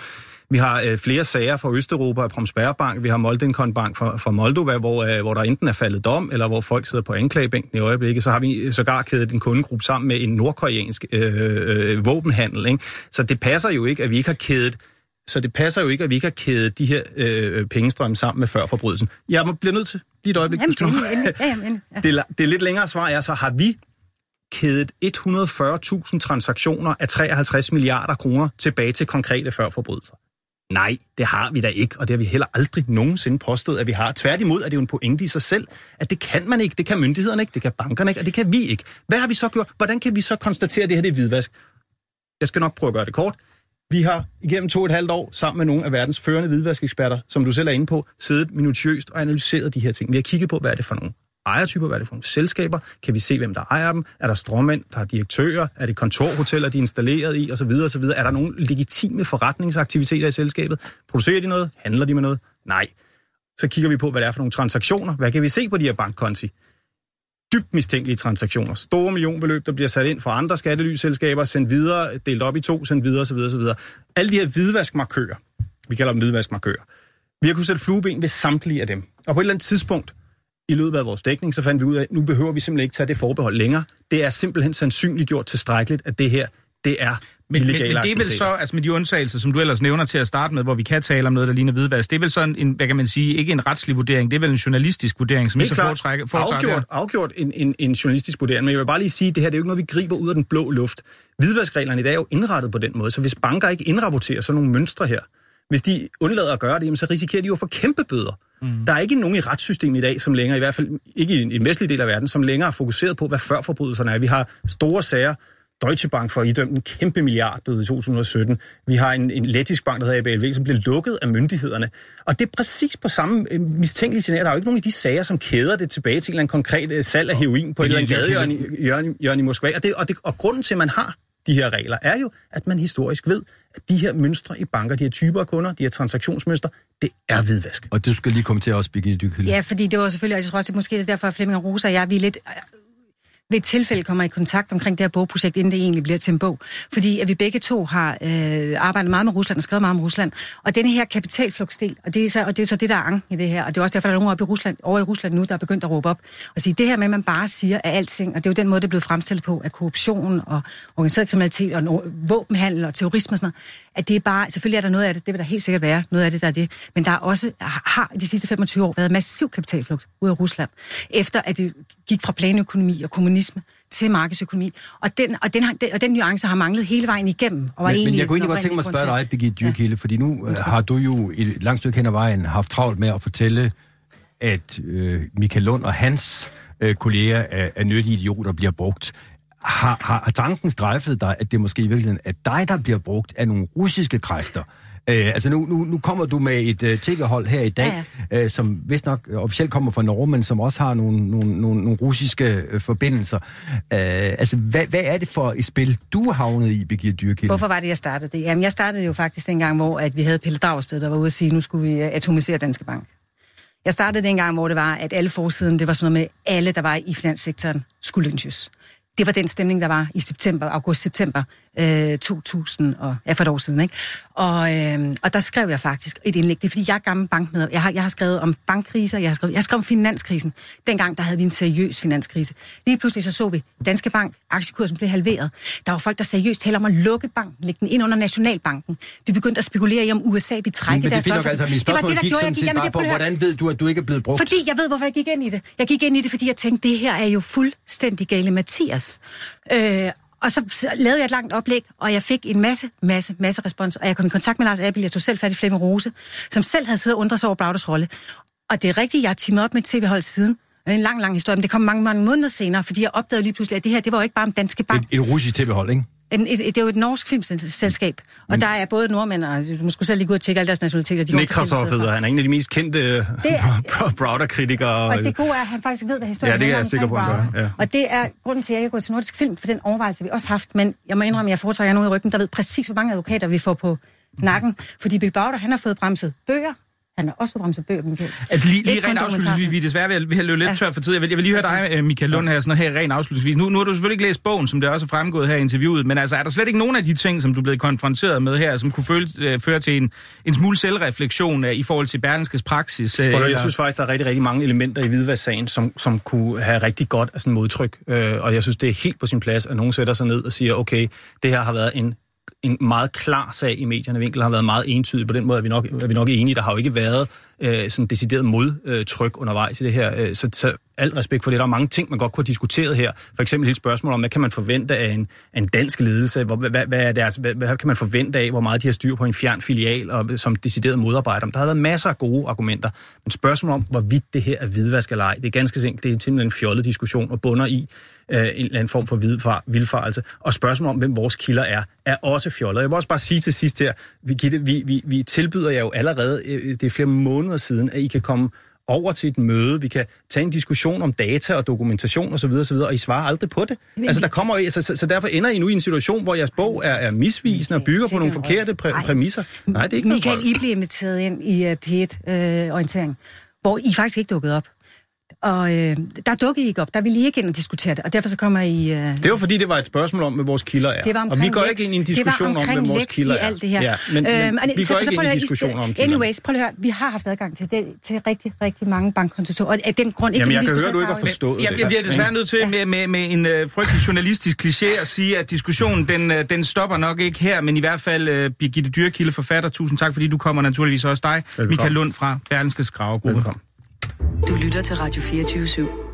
Vi har øh, flere sager fra Østeuropa, Promsberg Bank, vi har Moldenkon Bank fra, fra Moldova, hvor, øh, hvor der enten er faldet dom, eller hvor folk sidder på anklagebænken i øjeblikket. Så har vi sågar kædet en kundegruppe sammen med en nordkoreansk øh, øh, våbenhandel. Ikke? Så det passer jo ikke, at vi ikke har kædet så det passer jo ikke, at vi ikke har kædet de her øh, pengestrømme sammen med førforbrydelsen. Jeg bliver nødt til lige et øjeblik. Jamen, endelig, ja, jamen, ja. *laughs* det, det er lidt længere svar er, så har vi kædet 140.000 transaktioner af 53 milliarder kroner tilbage til konkrete førforbrydelser. Nej, det har vi da ikke, og det har vi heller aldrig nogensinde påstået, at vi har. Tværtimod er det jo en pointe i sig selv, at det kan man ikke, det kan myndighederne ikke, det kan bankerne ikke, og det kan vi ikke. Hvad har vi så gjort? Hvordan kan vi så konstatere, at det her det er hvidvask? Jeg skal nok prøve at gøre det kort. Vi har igennem to og et halvt år sammen med nogle af verdens førende hvidvaskeksperter, som du selv er inde på, siddet minutiøst og analyseret de her ting. Vi har kigget på, hvad er det for nogle ejertyper, hvad er det for nogle selskaber, kan vi se, hvem der ejer dem, er der strømmænd, der er direktører, er det kontorhoteller, de er installeret i, osv. osv. Er der nogle legitime forretningsaktiviteter i selskabet? Producerer de noget? Handler de med noget? Nej. Så kigger vi på, hvad det er for nogle transaktioner. Hvad kan vi se på de her bankkonti? dybt mistænkelige transaktioner. Store millionbeløb, der bliver sat ind for andre skattelyselskaber, sendt videre, delt op i to, sendt videre osv. osv. Alle de her hvidvaskmarkører, vi kalder dem hvidvaskmarkører, vi har kunnet sætte flueben ved samtlige af dem. Og på et eller andet tidspunkt i løbet af vores dækning, så fandt vi ud af, at nu behøver vi simpelthen ikke tage det forbehold længere. Det er simpelthen sandsynliggjort tilstrækkeligt, at det her, det er men, men, men det er vel så, altså med de undtagelser, som du ellers nævner til at starte med, hvor vi kan tale om noget, der ligner hvidvask, det er vel sådan en, hvad kan man sige, ikke en retslig vurdering, det er vel en journalistisk vurdering, som vi så foretrækker. Afgjort, afgjort en, en, en journalistisk vurdering, men jeg vil bare lige sige, at det her det er jo ikke noget, vi griber ud af den blå luft. Hvidvaskreglerne i dag er jo indrettet på den måde, så hvis banker ikke indrapporterer sådan nogle mønstre her, hvis de undlader at gøre det, så risikerer de jo at få kæmpe bøder. Mm. Der er ikke nogen i retssystemet i dag, som længere, i hvert fald ikke i en vestlig del af verden, som længere er fokuseret på, hvad førforbrydelserne er. Vi har store sager, Deutsche Bank får idømt en kæmpe milliardbøde i 2017. Vi har en, en lettisk bank, der hedder ABLV, som blev lukket af myndighederne. Og det er præcis på samme øh, mistænkelige scenarie. Der er jo ikke nogen af de sager, som kæder det tilbage til en eller anden konkret øh, salg af heroin på et eller andet gadehjørne i, i Moskva. Og, det, og, det, og grunden til, at man har de her regler, er jo, at man historisk ved, at de her mønstre i banker, de her typer af kunder, de her transaktionsmønstre, det er hvidvask. Og du skal lige komme til at også, Birgitte Dykhylde. Ja, fordi det var selvfølgelig, jeg tror også, det måske det derfor, at Flemming og Rosa og jeg, vi er lidt ved et tilfælde kommer i kontakt omkring det her bogprojekt, inden det egentlig bliver til en bog. Fordi at vi begge to har øh, arbejdet meget med Rusland og skrevet meget om Rusland. Og denne her kapitalflugtsdel, og det, er så, og det er så det, der er ang i det her. Og det er også derfor, der er nogen oppe i Rusland, over i Rusland nu, der er begyndt at råbe op og sige, det her med, at man bare siger af alting, og det er jo den måde, det er blevet fremstillet på, at korruption og organiseret kriminalitet og våbenhandel og terrorisme og sådan noget, at det er bare, selvfølgelig er der noget af det, det vil der helt sikkert være, noget af det, der er det, men der er også, har de sidste 25 år været massiv kapitalflugt ud af Rusland, efter at det gik fra planøkonomi og kommunisme til markedsøkonomi. Og den, og den, og den nuance har manglet hele vejen igennem. Og var men, men jeg kunne egentlig godt tænke mig at spørge dig, Birgit Dyrkilde, ja. fordi nu uh, har du jo et langt stykke hen ad vejen haft travlt med at fortælle, at uh, Michael Lund og hans uh, kolleger af, af nyttige idioter bliver brugt. Har, har, har tanken strejfet dig, at det måske i virkeligheden er dig, der bliver brugt af nogle russiske kræfter? Øh, altså nu, nu, nu kommer du med et uh, tv-hold her i dag, ja, ja. Uh, som vist nok officielt kommer fra Norge, men som også har nogle, nogle, nogle, nogle russiske uh, forbindelser. Uh, altså hvad, hvad er det for et spil, du havnet i, Birgitte Dyrkilde? Hvorfor var det, jeg startede det? Jamen jeg startede jo faktisk dengang, hvor at vi havde Pelle Dragsted, der var ude at sige, nu skulle vi atomisere Danske Bank. Jeg startede dengang, hvor det var, at alle forsiden, det var sådan noget med, alle, der var i finanssektoren, skulle lynches. Det var den stemning, der var i september, august-september øh, 2000, og, ja, for et år siden. Ikke? Og, øh, og der skrev jeg faktisk et indlæg. Det er, fordi jeg er gammel bankmedlem. Jeg har, jeg har skrevet om bankkriser, jeg har skrevet, jeg har skrevet om finanskrisen. Dengang, der havde vi en seriøs finanskrise. Lige pludselig så så vi, Danske Bank, aktiekursen blev halveret. Der var folk, der seriøst taler om at lukke banken, lægge den ind under Nationalbanken. Vi begyndte at spekulere i, om USA ville trække men deres det, altså, det var det, der gjorde, jeg gik, jamen, det, på, hvordan ved du, at du ikke er blevet brugt? Fordi jeg ved, hvorfor jeg gik ind i det. Jeg gik ind i det, fordi jeg tænkte, det her er jo fuldstændig gale Mathias. Øh, og så lavede jeg et langt oplæg, og jeg fik en masse, masse, masse respons. Og jeg kom i kontakt med Lars Abel, jeg tog selv fat i Flemming Rose, som selv havde siddet og undret sig over Brauders rolle. Og det er rigtigt, jeg har teamet op med tv-hold siden. Det er en lang, lang historie, men det kom mange, mange måneder senere, fordi jeg opdagede lige pludselig, at det her, det var jo ikke bare om Danske Bank. Et, et russisk tv-hold, ikke? En, et, et, det er jo et norsk filmselskab, og Men... der er både nordmænd, og du må selv lige gå og tjekke alle deres nationaliteter. De Nick Krasov hedder han er en af de mest kendte *laughs* Browder-kritikere. Og det gode er, at han faktisk ved, hvad historien Ja, det er jeg sikker på, han Ja. Og det er grunden til, at jeg ikke går til nordisk film, for den overvejelse vi også haft. Men jeg må indrømme, at jeg foretrækker nogen i ryggen, der ved præcis, hvor mange advokater vi får på nakken. Fordi Bill Bauder, han har fået bremset bøger, han har også bremset bøger, Michael. Altså lige, lige rent afslutningsvis, vi er desværre ved at, ved at løbe lidt ja. tør for tid. Jeg vil, jeg vil lige høre dig, øh, Michael Lund, her, sådan her rent afslutningsvis. Nu, nu har du selvfølgelig ikke læst bogen, som det også er fremgået her i interviewet, men altså er der slet ikke nogen af de ting, som du er blevet konfronteret med her, som kunne føle, øh, føre til en, en smule selvreflektion øh, i forhold til Berlingskes praksis? Øh, jeg synes faktisk, der er rigtig, rigtig mange elementer i Hvidvadssagen, som, som kunne have rigtig godt af sådan modtryk, øh, og jeg synes, det er helt på sin plads, at nogen sætter sig ned og siger, okay, det her har været en en meget klar sag i medierne. Vinkel har været meget entydig. På den måde er vi nok, er vi nok enige. Der har jo ikke været øh, sådan decideret modtryk undervejs i det her. Øh, så, så alt respekt for det. Der er mange ting, man godt kunne have diskuteret her. For eksempel et spørgsmål om, hvad kan man forvente af en, af en dansk ledelse? Hvor, hvad, hvad, er deres, hvad, hvad kan man forvente af, hvor meget de har styr på en fjern filial og som decideret modarbejder? Der har været masser af gode argumenter. Men spørgsmålet om, hvorvidt det her er hvidvask eller ej, det er ganske simpelt. Det er simpelthen en fjollet diskussion og bunder i øh, en eller anden form for vildfarelse. Og spørgsmålet om, hvem vores kilder er, er også fjollet. Jeg vil også bare sige til sidst her, vi, vi, vi, vi tilbyder jer jo allerede, øh, øh det er flere måneder siden, at I kan komme over til et møde, vi kan tage en diskussion om data og dokumentation osv., osv. og I svarer aldrig på det. Men, altså, der kommer, altså, så, så derfor ender I nu i en situation, hvor jeres bog er, er misvisende og bygger på nogle forkerte præ- præmisser. Nej, det er ikke Michael, I blev inviteret ind i uh, P1-orientering, uh, hvor I faktisk ikke dukkede op. Og øh, der dukkede I ikke op. Der ville I ikke ind og diskutere det, og derfor så kommer I... Øh... Det var fordi, det var et spørgsmål om, hvad vores kilder er. Det var og vi går ikke ind i en diskussion om, hvad vores kilder er. alt det her. Ja, men, men øhm, vi så, går så, ikke ind i en diskussion om kilder. Anyways, prøv at høre. Vi har haft adgang til, det, til rigtig, rigtig mange bankkontorer. Og af den grund... Ikke, Jamen, jeg kan høre, du ikke har forstået jeg, det. Jeg bliver desværre nødt til med, med, med en øh, frygtelig journalistisk kliché at sige, at diskussionen, den, øh, den stopper nok ikke her, men i hvert fald øh, Birgitte Dyrekilde, forfatter. Tusind tak, fordi du kommer naturligvis også dig. Velbekomme. Michael Lund fra Berlinske Skravegruppe. Velkommen. Du lytter til Radio 24 /7.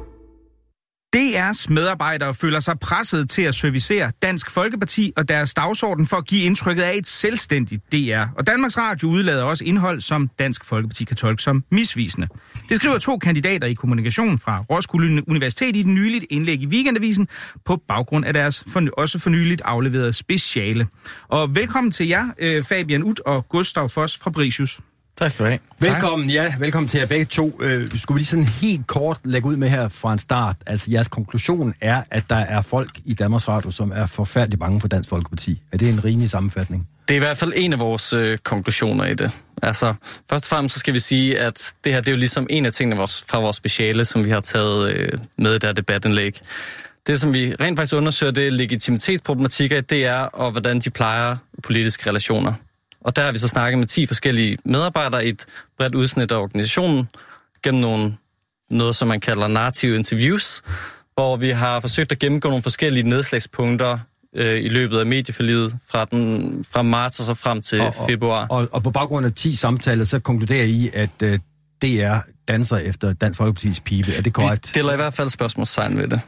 DR's medarbejdere føler sig presset til at servicere Dansk Folkeparti og deres dagsorden for at give indtrykket af et selvstændigt DR. Og Danmarks Radio udlader også indhold, som Dansk Folkeparti kan tolke som misvisende. Det skriver to kandidater i kommunikation fra Roskilde Universitet i den nyligt indlæg i Weekendavisen på baggrund af deres for, også fornyeligt afleverede speciale. Og velkommen til jer, øh, Fabian Ut og Gustav Foss fra Brisius. Tak skal du have. Velkommen, ja, velkommen til jer begge to. Øh, skulle vi lige sådan helt kort lægge ud med her fra en start? Altså, jeres konklusion er, at der er folk i Danmarks Radio, som er forfærdeligt bange for Dansk Folkeparti. Er det en rimelig sammenfatning? Det er i hvert fald en af vores øh, konklusioner i det. Altså, først og fremmest så skal vi sige, at det her det er jo ligesom en af tingene vores, fra vores speciale, som vi har taget øh, med i der debatindlæg. Det, som vi rent faktisk undersøger, det er legitimitetsproblematikker i DR, og hvordan de plejer politiske relationer. Og der har vi så snakket med 10 forskellige medarbejdere i et bredt udsnit af organisationen, gennem nogle, noget, som man kalder narrative interviews, hvor vi har forsøgt at gennemgå nogle forskellige nedslagspunkter øh, i løbet af medieforlivet fra, den, fra marts og så frem til Og- og- februar. Og, og på baggrund af 10 samtaler, så konkluderer I, at øh, DR danser efter Dansk Folkeparti's pibe. Er det vi korrekt? stiller i hvert fald spørgsmålstegn ved det.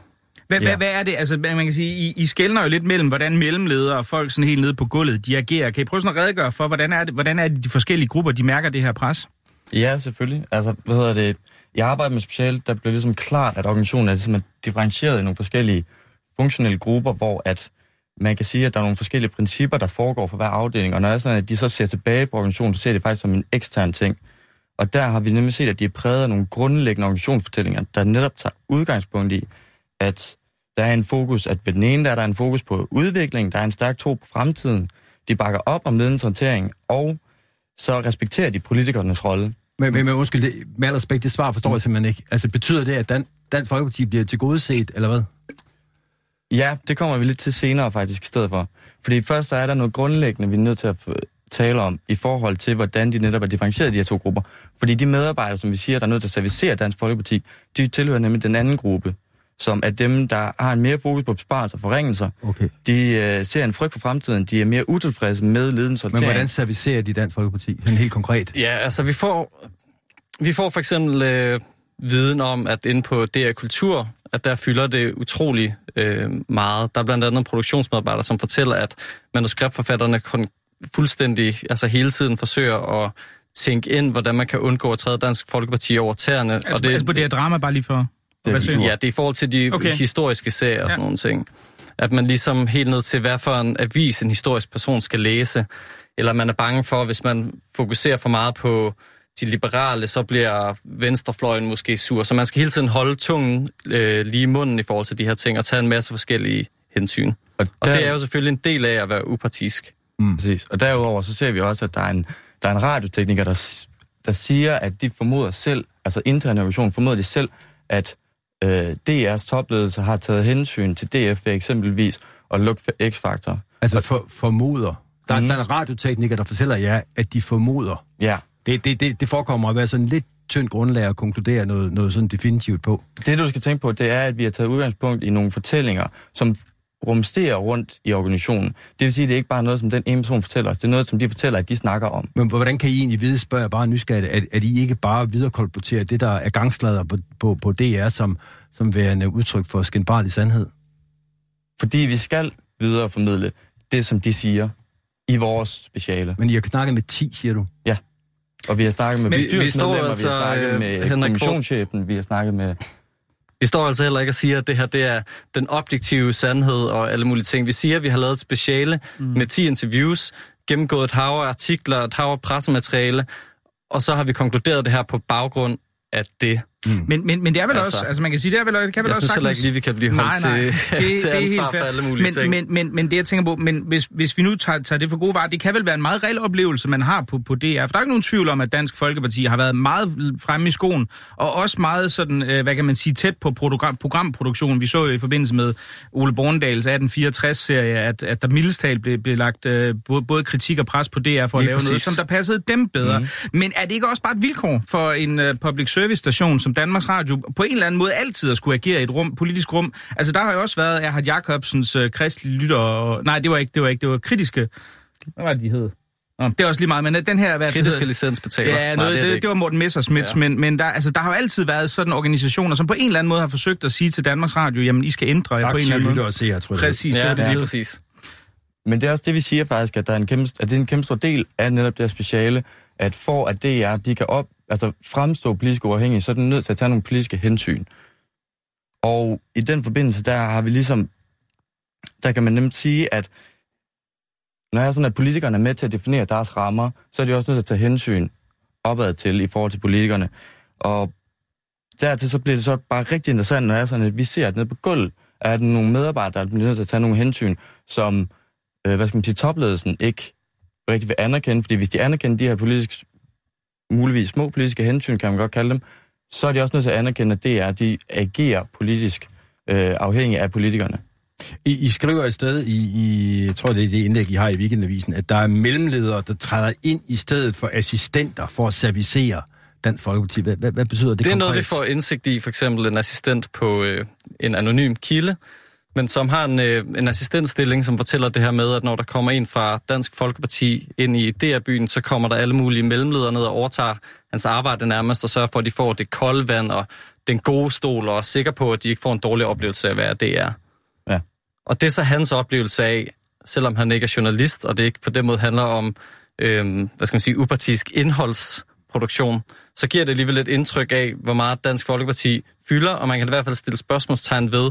Hvad, Ja. hvad, hvad er det? Altså, man kan sige, I, I skældner jo lidt mellem, hvordan mellemledere og folk sådan helt nede på gulvet, de agerer. Kan I prøve sådan at redegøre for, hvordan er det, hvordan er det de forskellige grupper, de mærker det her pres? Ja, selvfølgelig. Altså, hvad hedder det? I arbejde med speciale, der blev ligesom klart, at organisationen er ligesom er differentieret i nogle forskellige funktionelle grupper, hvor at man kan sige, at der er nogle forskellige principper, der foregår for hver afdeling, og når det er sådan, at de så ser tilbage på organisationen, så ser de faktisk som en ekstern ting. Og der har vi nemlig set, at de er præget af nogle grundlæggende organisationsfortællinger, der netop tager udgangspunkt i, at der er en fokus, at ved den ene der er der en fokus på udvikling, der er en stærk tro på fremtiden, de bakker op om ledens håndtering, og så respekterer de politikernes rolle. Men, men, men undskyld, det, med al respekt, det svar forstår jeg simpelthen ikke. Altså, betyder det, at Dan, Dansk Folkeparti bliver tilgodeset, eller hvad? Ja, det kommer vi lidt til senere faktisk i stedet for. Fordi først så er der noget grundlæggende, vi er nødt til at tale om i forhold til, hvordan de netop er differentieret, de her to grupper. Fordi de medarbejdere, som vi siger, der er nødt til at servicere Dansk Folkeparti, de tilhører nemlig den anden gruppe, som er dem, der har en mere fokus på besparelser og forringelser. Okay. De øh, ser en frygt for fremtiden, de er mere utilfredse med ledens Men hvordan servicerer de Dansk Folkeparti? Sådan helt konkret. Ja, altså vi får, vi får for eksempel øh, viden om, at inde på DR Kultur, at der fylder det utrolig øh, meget. Der er blandt andet en produktionsmedarbejder, som fortæller, at manuskriptforfatterne kun fuldstændig, altså hele tiden forsøger at tænke ind, hvordan man kan undgå at træde Dansk Folkeparti over tæerne. Altså, og det, altså på det her drama, bare lige for... Det er Hvad siger? Ja, det er i forhold til de Okay. historiske serier og sådan Ja. nogle ting. At man ligesom helt ned til, hvad for en avis en historisk person skal læse. Eller man er bange for, hvis man fokuserer for meget på de liberale, så bliver venstrefløjen måske sur. Så man skal hele tiden holde tungen øh, lige i munden i forhold til de her ting, og tage en masse forskellige hensyn. Og, Og der- det er jo selvfølgelig en del af at være upartisk. Præcis. Og derudover så ser vi også, at der er en, der er en radiotekniker, der, der siger, at de formoder selv, altså organisation formoder de selv, at øh, DR's topledelse har taget hensyn til DF ved eksempelvis at lukke for X-Factor. Altså for, formoder. Der, mm. Der er en radiotekniker, der fortæller jer, at de formoder. Ja, Det, det, det, det forekommer at være sådan lidt tyndt grundlag at konkludere noget, noget sådan definitivt på. det du skal tænke på, det er, at vi har taget udgangspunkt i nogle fortællinger, som rumsterer rundt i organisationen. Det vil sige, at det er ikke bare noget, som den ene person fortæller os. Det er noget, som de fortæller, at de snakker om. Men hvordan kan I egentlig vide, spørger jeg bare nysgerrigt, at, at I ikke bare viderekolporterer det, der er gangslader på, på, på DR, som, som værende udtryk for skændbarlig sandhed? Fordi vi skal videreformidle det, som de siger i vores speciale. Men I har snakket med 10, siger du? Og vi har snakket med bestyrelsesmedlemmer, står vi, altså, har snakket øh, med Henrik kommissionschefen, vi har snakket med... Vi står altså heller ikke og siger, at det her det er den objektive sandhed og alle mulige ting. Vi siger, at vi har lavet et speciale mm. med 10 interviews, gennemgået et hav af artikler, et hav af pressemateriale, og så har vi konkluderet det her på baggrund af det. Men, men, men det er vel Altså, også, altså man kan sige, det er vel, det kan vel Jeg også synes sagtens- ikke lige, vi kan blive holdt nej, nej, til, det, *laughs* til det er helt for alle mulige men, ting. Men, men, men det jeg tænker på, men hvis, hvis vi nu tager, tager det for gode varer, det kan vel være en meget reel oplevelse, man har på, på DR. For der er ikke nogen tvivl om, at Dansk Folkeparti har været meget fremme i skoen, og også meget sådan, øh, hvad kan man sige, tæt på program, programproduktionen. Vi så jo i forbindelse med Ole Borndals 1864-serie, at, at der mildest blev, blev lagt øh, både, både kritik og pres på DR for at lave noget, præcis. som der passede dem bedre. Mm. Men er det ikke også bare et vilkår for en uh, public service station som Danmarks Radio på en eller anden måde altid at skulle agere i et rum, politisk rum? Altså der har jo også været Erhard Jacobsens uh, kristelige lytter, og, nej det var ikke, det var ikke, det var kritiske, hvad var det de hed? Nå, det er også lige meget, men øh, den her... Hvad det Kritiske licensbetaler. Ja, Nej, noget, det, det, det, det var Morten Messersmith, ja. Men, men der, altså, der har jo altid været sådan organisationer, som på en eller anden måde har forsøgt at sige til Danmarks Radio, jamen I skal ændre jer på en eller anden måde. lytter og seere, tror jeg. er. Præcis, det Ja, var det det, er det, præcis. Men det er også det, vi siger faktisk, at, der er en kæmpe, at det er en kæmpe stor del af netop det her speciale, at for at DR, de kan op, altså fremstå politisk uafhængig, så er den nødt til at tage nogle politiske hensyn. Og i den forbindelse, der har vi ligesom, der kan man nemt sige, at når jeg er sådan, at politikerne er med til at definere deres rammer, så er de også nødt til at tage hensyn opad til i forhold til politikerne. Og dertil så bliver det så bare rigtig interessant, når jeg er sådan, at vi ser, at nede på gulvet er der nogle medarbejdere, der bliver nødt til at tage nogle hensyn, som, øh, hvad skal man sige, topledelsen ikke rigtig vil anerkende, fordi hvis de anerkender de her politiske muligvis små politiske hensyn, kan man godt kalde dem, så er de også nødt til at anerkende, at det er, at de agerer politisk øh, afhængige af politikerne. I, I skriver et sted i, i, jeg tror det er det indlæg, I har i Weekendavisen, at der er mellemledere, der træder ind i stedet for assistenter for at servicere Dansk Folkeparti. Hvad, hvad, hvad betyder det Det er konkret? noget, vi får indsigt i, for eksempel en assistent på øh, en anonym kilde, men som har en, øh, en assistentstilling, som fortæller det her med, at når der kommer en fra Dansk Folkeparti ind i DR-byen, så kommer der alle mulige mellemledere ned og overtager hans arbejde nærmest, og sørger for, at de får det kolde vand og den gode stol, og er sikker på, at de ikke får en dårlig oplevelse af at være DR. Ja. Og det er så hans oplevelse af, selvom han ikke er journalist, og det ikke på den måde handler om, øh, hvad skal man sige, upartisk indholdsproduktion, så giver det alligevel et indtryk af, hvor meget Dansk Folkeparti fylder, og man kan i hvert fald stille spørgsmålstegn ved,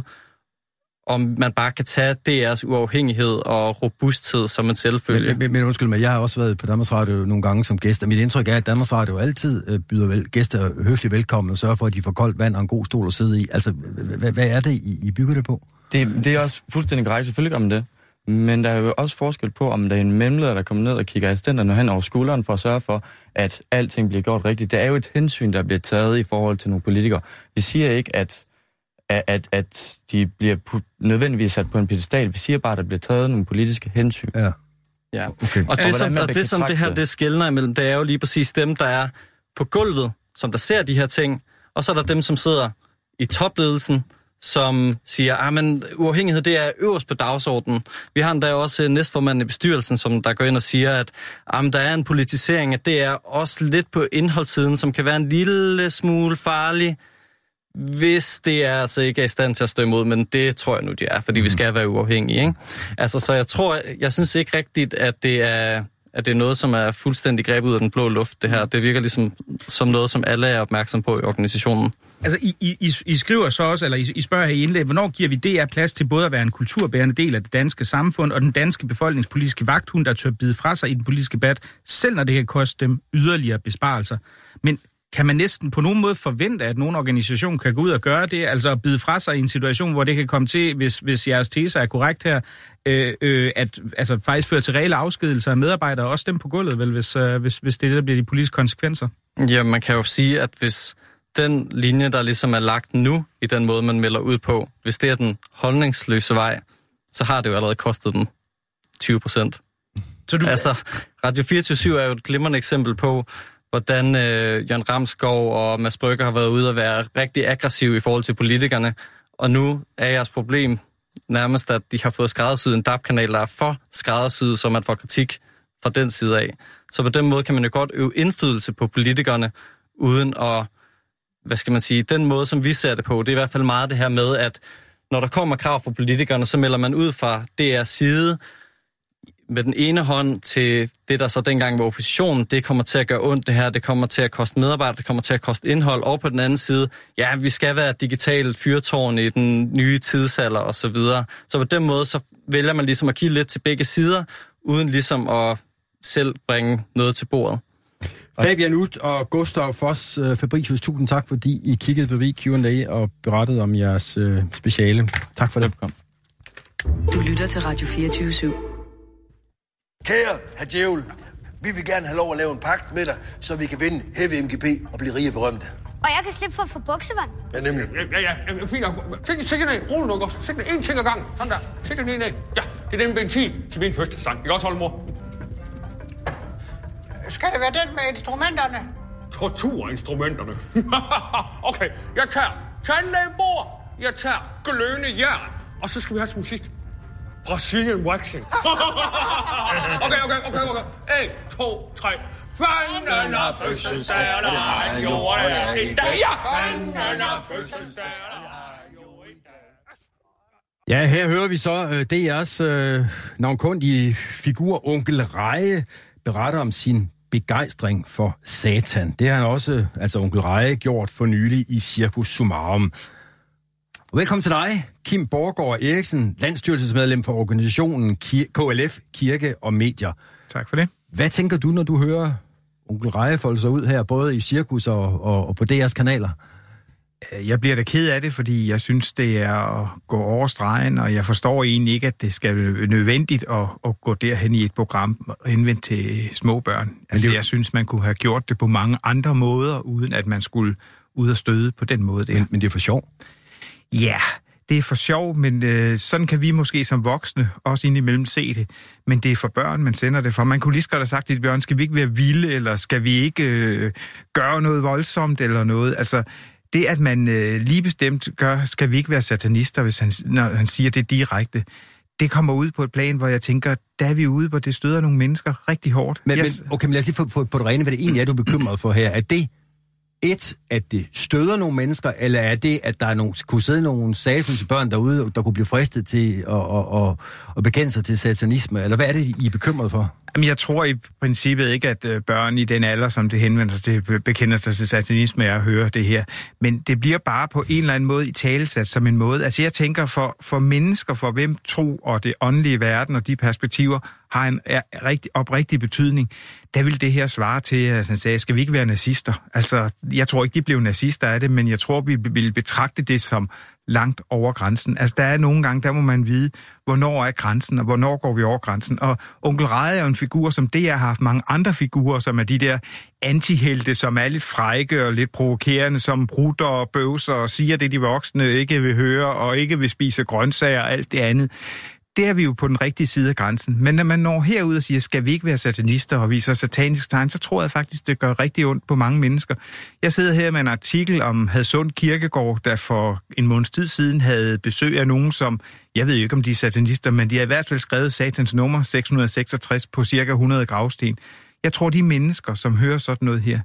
om man bare kan tage DR's uafhængighed og robusthed som en selvfølge. Men, men, men undskyld mig, jeg har også været på Danmarks Radio nogle gange som gæst, og mit indtryk er, at Danmarks Radio altid øh, byder vel, gæster høfligt velkommen og sørger for, at de får koldt vand og en god stol at sidde i. Altså, hvad, hvad er det, I, I bygger det på? Det, det er også fuldstændig korrekt, selvfølgelig om det. Men der er jo også forskel på, om der er en mellemleder, der kommer ned og kigger assistenterne hen over skulderen for at sørge for, at alting bliver gjort rigtigt. Det er jo et hensyn, der bliver taget i forhold til nogle politikere. Vi siger ikke, at, at, at de bliver put, nødvendigvis sat på en pedestal. Vi siger bare, at der bliver taget nogle politiske hensyn. Ja. Ja. Okay. Og det, hvordan som, og det, som det her det skældner imellem, det er jo lige præcis dem, der er på gulvet, som der ser de her ting, og så er der dem, som sidder i topledelsen, som siger, at men uafhængighed det er øverst på dagsordenen. Vi har endda også øh, næstformanden i bestyrelsen, som der går ind og siger, at jamen, der er en politisering, at det er også lidt på indholdssiden, som kan være en lille smule farlig, hvis det er altså ikke er i stand til at stå imod, men det tror jeg nu, de er, fordi mm. vi skal være uafhængige. Ikke? Altså, så jeg tror, jeg synes ikke rigtigt, at det er at det er noget, som er fuldstændig grebet ud af den blå luft, det her. Det virker ligesom som noget, som alle er opmærksom på i organisationen. Altså, I, I, I- I skriver så også, eller I, I spørger her i indlæg, hvornår giver vi DR plads til både at være en kulturbærende del af det danske samfund og den danske befolkningspolitiske vagthund, der tør bide fra sig i den politiske debat, selv når det kan koste dem yderligere besparelser. Men kan man næsten på nogen måde forvente, at nogen organisation kan gå ud og gøre det, altså at bide fra sig i en situation, hvor det kan komme til, hvis, hvis jeres tese er korrekt her, øh, øh, at altså, faktisk føre til reelle afskedelser af medarbejdere, også dem på gulvet, vel, hvis, øh, hvis, hvis det er det, der bliver de politiske konsekvenser? Ja, man kan jo sige, at hvis den linje, der ligesom er lagt nu, i den måde, man melder ud på, hvis det er den holdningsløse vej, så har det jo allerede kostet dem 20 procent. Så du, Altså, Radio 24 er jo et glimrende eksempel på, hvordan øh, Jørgen Ramskov og Mads Brygger har været ude og være rigtig aggressiv i forhold til politikerne. Og nu er jeres problem nærmest, at de har fået skræddersyet en DAP-kanal, der er for skræddersyet, som man får kritik fra den side af. Så på den måde kan man jo godt øve indflydelse på politikerne, uden at, hvad skal man sige, den måde, som vi ser det på, det er i hvert fald meget det her med, at når der kommer krav fra politikerne, så melder man ud fra DR's side, med den ene hånd til det, der så dengang var oppositionen, det kommer til at gøre ondt det her, det kommer til at koste medarbejdere, det kommer til at koste indhold, og på den anden side, ja, vi skal være et digitalt fyrtårn i den nye tidsalder og så videre. Så på den måde, så vælger man ligesom at give lidt til begge sider, uden ligesom at selv bringe noget til bordet. Fabian Ut og Gustav Foss øh, Fabricius, tusind tak, fordi I kiggede forbi Q&A og berettede om jeres øh, speciale. Tak for det. Du lytter til Radio 24 /7. Kære herr Djævel, vi vil gerne have lov at lave en pagt med dig, så vi kan vinde Heavy MGP og blive rige og berømte. Og jeg kan slippe for at få buksevand. Ja, nemlig. Ja, ja, ja, fint nok. Sæt sæt jer ned. Rolig nu, ikke? Sæt jer en ting ad gangen. Sådan der. Sæt jer ned. ned. Ja, det er den ventil til min første sang. Ikke også, Holmor? Skal det være den med instrumenterne? Torturinstrumenterne. *laughs* okay, jeg tager tandlægebord. Jeg tager glødende jern. Og så skal vi have som sidst Brazilian waxing. *laughs* okay, okay, okay, okay. 1, 2, 3. Fanden har fødselsdag, og det har han gjort i dag. Ja, fanden fødselsdag, og det har han gjort i dag. Ja, her hører vi så øh, DR's øh, navnkundige figur, onkel Reje, beretter om sin begejstring for satan. Det har han også, altså onkel Reje, gjort for nylig i Circus Velkommen til dig, Kim Borgård Eriksen, landstyrelsesmedlem for organisationen KLF, Kirke og Medier. Tak for det. Hvad tænker du, når du hører onkel Reje folde sig ud her, både i Cirkus og, og, og på DR's kanaler? Jeg bliver da ked af det, fordi jeg synes, det er at gå over stregen, og jeg forstår egentlig ikke, at det skal være nødvendigt at, at gå derhen i et program henvendt til små børn. Altså, det- jeg synes, man kunne have gjort det på mange andre måder, uden at man skulle ud og støde på den måde der. Men, men det er for sjov. Ja, det er for sjov, men øh, sådan kan vi måske som voksne også indimellem se det. Men det er for børn, man sender det for. Man kunne lige så godt have sagt til børn, skal vi ikke være vilde, eller skal vi ikke øh, gøre noget voldsomt, eller noget. Altså, det at man øh, lige bestemt gør, skal vi ikke være satanister, hvis han, når han siger det direkte, det kommer ud på et plan, hvor jeg tænker, der er vi ude, hvor det støder nogle mennesker rigtig hårdt. Men, yes. men okay, men lad os lige få, få på det rene, hvad det egentlig er, du er bekymret for her. Er det et, at det støder nogle mennesker, eller er det, at der er nogle, kunne sidde nogle sageløse børn derude, der kunne blive fristet til at, at, at, at bekende sig til satanisme? Eller hvad er det, I er bekymret for? Jamen, jeg tror i princippet ikke, at øh, børn i den alder, som det henvender sig til, bekender sig til satanisme, er at høre det her. Men det bliver bare på en eller anden måde i talesat som en måde. Altså, jeg tænker for, for mennesker, for hvem tro og det åndelige verden og de perspektiver har en er, rigtig, oprigtig betydning, der vil det her svare til, at han sagde, skal vi ikke være nazister? Altså, jeg tror ikke, de blev nazister af det, men jeg tror, vi vil betragte det som langt over grænsen. Altså, der er nogle gange, der må man vide, hvornår er grænsen, og hvornår går vi over grænsen. Og onkel Rade er jo en figur, som det har haft mange andre figurer, som er de der antihelte, som er lidt frække og lidt provokerende, som brutter og bøvser og siger det, de voksne ikke vil høre, og ikke vil spise grøntsager og alt det andet det er vi jo på den rigtige side af grænsen. Men når man når herud og siger, skal vi ikke være satanister og viser satanisk tegn, så tror jeg faktisk, det gør rigtig ondt på mange mennesker. Jeg sidder her med en artikel om Hadsund Kirkegård, der for en måneds tid siden havde besøg af nogen, som, jeg ved jo ikke om de er satanister, men de har i hvert fald skrevet satans nummer 666 på cirka 100 gravsten. Jeg tror, de mennesker, som hører sådan noget her,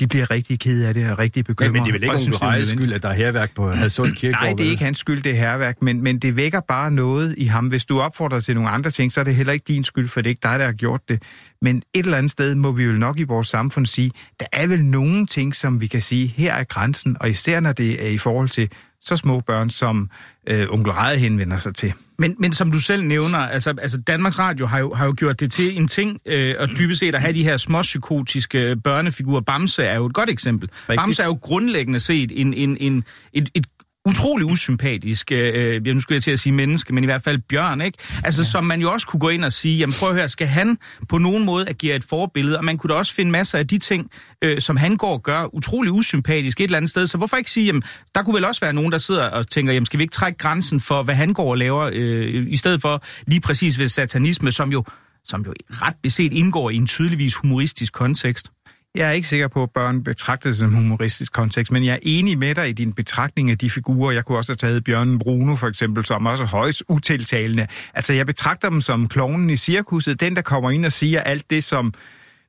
de bliver rigtig kede af det og rigtig bekymrede. Men, men det er vel ikke er Rejes skyld, at der er herværk på Hadsund *clears throat* Kirkegård? Nej, det er ikke hans skyld, det er herværk, men, men det vækker bare noget i ham. Hvis du opfordrer til nogle andre ting, så er det heller ikke din skyld, for det er ikke dig, der har gjort det. Men et eller andet sted må vi jo nok i vores samfund sige, der er vel nogle ting, som vi kan sige, her er grænsen, og især når det er i forhold til så små børn, som øh, onkel Rede henvender sig til. Men, men som du selv nævner, altså, altså Danmarks Radio har jo, har jo gjort det til en ting, øh, og dybest set at have de her småpsykotiske børnefigurer. Bamse er jo et godt eksempel. Rigtigt. Bamse er jo grundlæggende set en, en, en, et, et utrolig usympatisk, øh, nu skulle jeg til at sige menneske, men i hvert fald bjørn, ikke? Altså, ja. som man jo også kunne gå ind og sige, jamen prøv at høre, skal han på nogen måde agere et forbillede? Og man kunne da også finde masser af de ting, øh, som han går og gør, utrolig usympatisk et eller andet sted. Så hvorfor ikke sige, jamen, der kunne vel også være nogen, der sidder og tænker, jamen skal vi ikke trække grænsen for, hvad han går og laver, øh, i stedet for lige præcis ved satanisme, som jo, som jo ret beset indgår i en tydeligvis humoristisk kontekst? Jeg er ikke sikker på, at børn betragter det som humoristisk kontekst, men jeg er enig med dig i din betragtning af de figurer. Jeg kunne også have taget Bjørnen Bruno for eksempel, som også er højst utiltalende. Altså, jeg betragter dem som klovnen i cirkuset, den, der kommer ind og siger alt det, som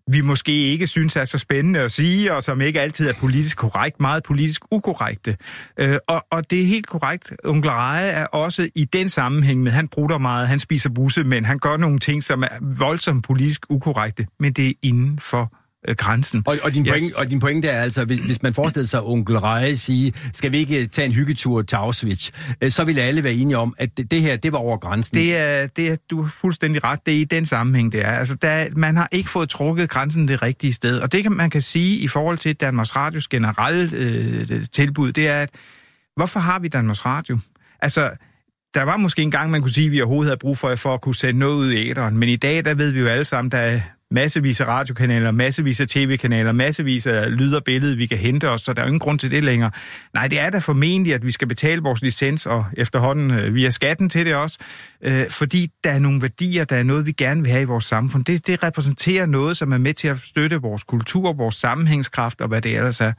vi måske ikke synes er så spændende at sige, og som ikke altid er politisk korrekt, meget politisk ukorrekte. Øh, og, og det er helt korrekt. Onkel Reje er også i den sammenhæng med, han bruger meget, han spiser busse, men han gør nogle ting, som er voldsomt politisk ukorrekte, men det er inden for grænsen. Og, og, din Jeg- point, og din pointe er altså, hvis, hvis man forestiller sig onkel Reje sige, skal vi ikke tage en hyggetur til Auschwitz, øh, så ville alle være enige om, at det, det her, det var over grænsen. Det er, det er, du er fuldstændig ret. Det er i den sammenhæng, det er. Altså, der, man har ikke fået trukket grænsen det rigtige sted. Og det kan man kan sige i forhold til Danmarks Radios generelle øh, tilbud, det er, at hvorfor har vi Danmarks Radio? Altså, der var måske en gang, man kunne sige, at vi overhovedet havde brug for, for at kunne sende noget ud i æderen. Men i dag, der ved vi jo alle sammen, der er massevis af radiokanaler, massevis af tv-kanaler, massevis af lyd og billede, vi kan hente os, så der er jo ingen grund til det længere. Nej, det er da formentlig, at vi skal betale vores licens, og efterhånden øh, via skatten til det også, øh, fordi der er nogle værdier, der er noget, vi gerne vil have i vores samfund. Det, det repræsenterer noget, som er med til at støtte vores kultur, vores sammenhængskraft og hvad det ellers er.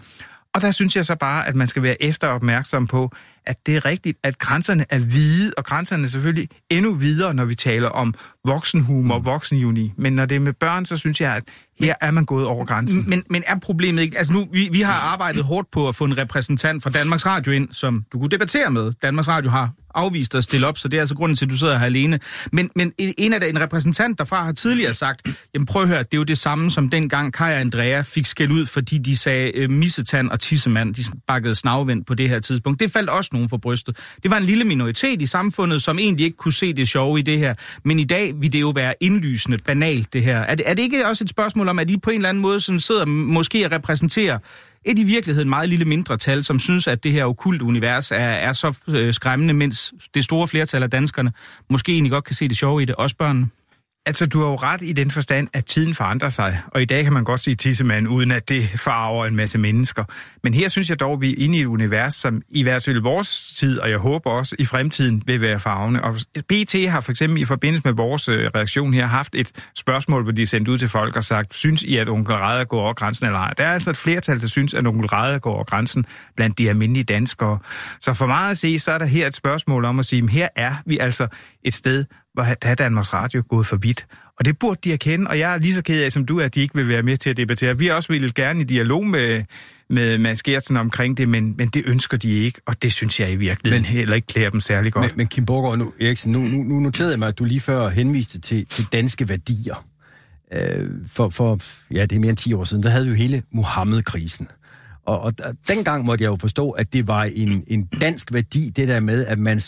Og der synes jeg så bare, at man skal være efter opmærksom på, at det er rigtigt, at grænserne er hvide, og grænserne er selvfølgelig endnu videre, når vi taler om voksenhumor, voksenjuni. Men når det er med børn, så synes jeg, at her er man gået over grænsen. Men, men er problemet ikke... Altså nu, vi, vi har arbejdet hårdt på at få en repræsentant fra Danmarks Radio ind, som du kunne debattere med. Danmarks Radio har afvist at stille op, så det er altså grunden til, at du sidder her alene. Men, men en af de, en repræsentant derfra har tidligere sagt, jamen prøv at høre, det er jo det samme som dengang Kai og Andrea fik skæld ud, fordi de sagde øh, missetand og tissemand, de bakkede snavvendt på det her tidspunkt. Det faldt også nogen for brystet. Det var en lille minoritet i samfundet, som egentlig ikke kunne se det sjove i det her. Men i dag vil det jo være indlysende banalt, det her. Er det, er det ikke også et spørgsmål om, at de på en eller anden måde sådan sidder måske og repræsenterer et i virkeligheden meget lille mindretal, som synes, at det her okult univers er, er så øh, skræmmende, mens det store flertal af danskerne måske egentlig godt kan se det sjove i det, også børnene? Altså, du har jo ret i den forstand, at tiden forandrer sig, og i dag kan man godt sige tissemand, uden at det farver en masse mennesker. Men her synes jeg dog, at vi er inde i et univers, som i hvert fald vores tid, og jeg håber også i fremtiden, vil være farvende. Og BT har for eksempel i forbindelse med vores øh, reaktion her haft et spørgsmål, hvor de er sendt ud til folk og sagt, synes I, at onkel Rader går over grænsen eller ej? Der er altså et flertal, der synes, at onkel Rader går over grænsen blandt de almindelige danskere. Så for meget at se, så er der her et spørgsmål om at sige, at her er vi altså et sted, der er Danmarks Radio gået for vidt. Og det burde de erkende, og jeg er lige så ked af, som du er, at de ikke vil være med til at debattere. Vi har også ville gerne i dialog med, med Mads Gertsen omkring det, men, men det ønsker de ikke, og det synes jeg i virkeligheden men, heller ikke klæder dem særlig godt. Men, men Kim Borgaard nu, Eriksen, nu, nu, nu noterede jeg mig, at du lige før henviste til, til danske værdier. Øh, for, for, ja, det er mere end 10 år siden, der havde vi jo hele Mohammed-krisen. Og, og dengang måtte jeg jo forstå, at det var en, en dansk værdi, det der med, at man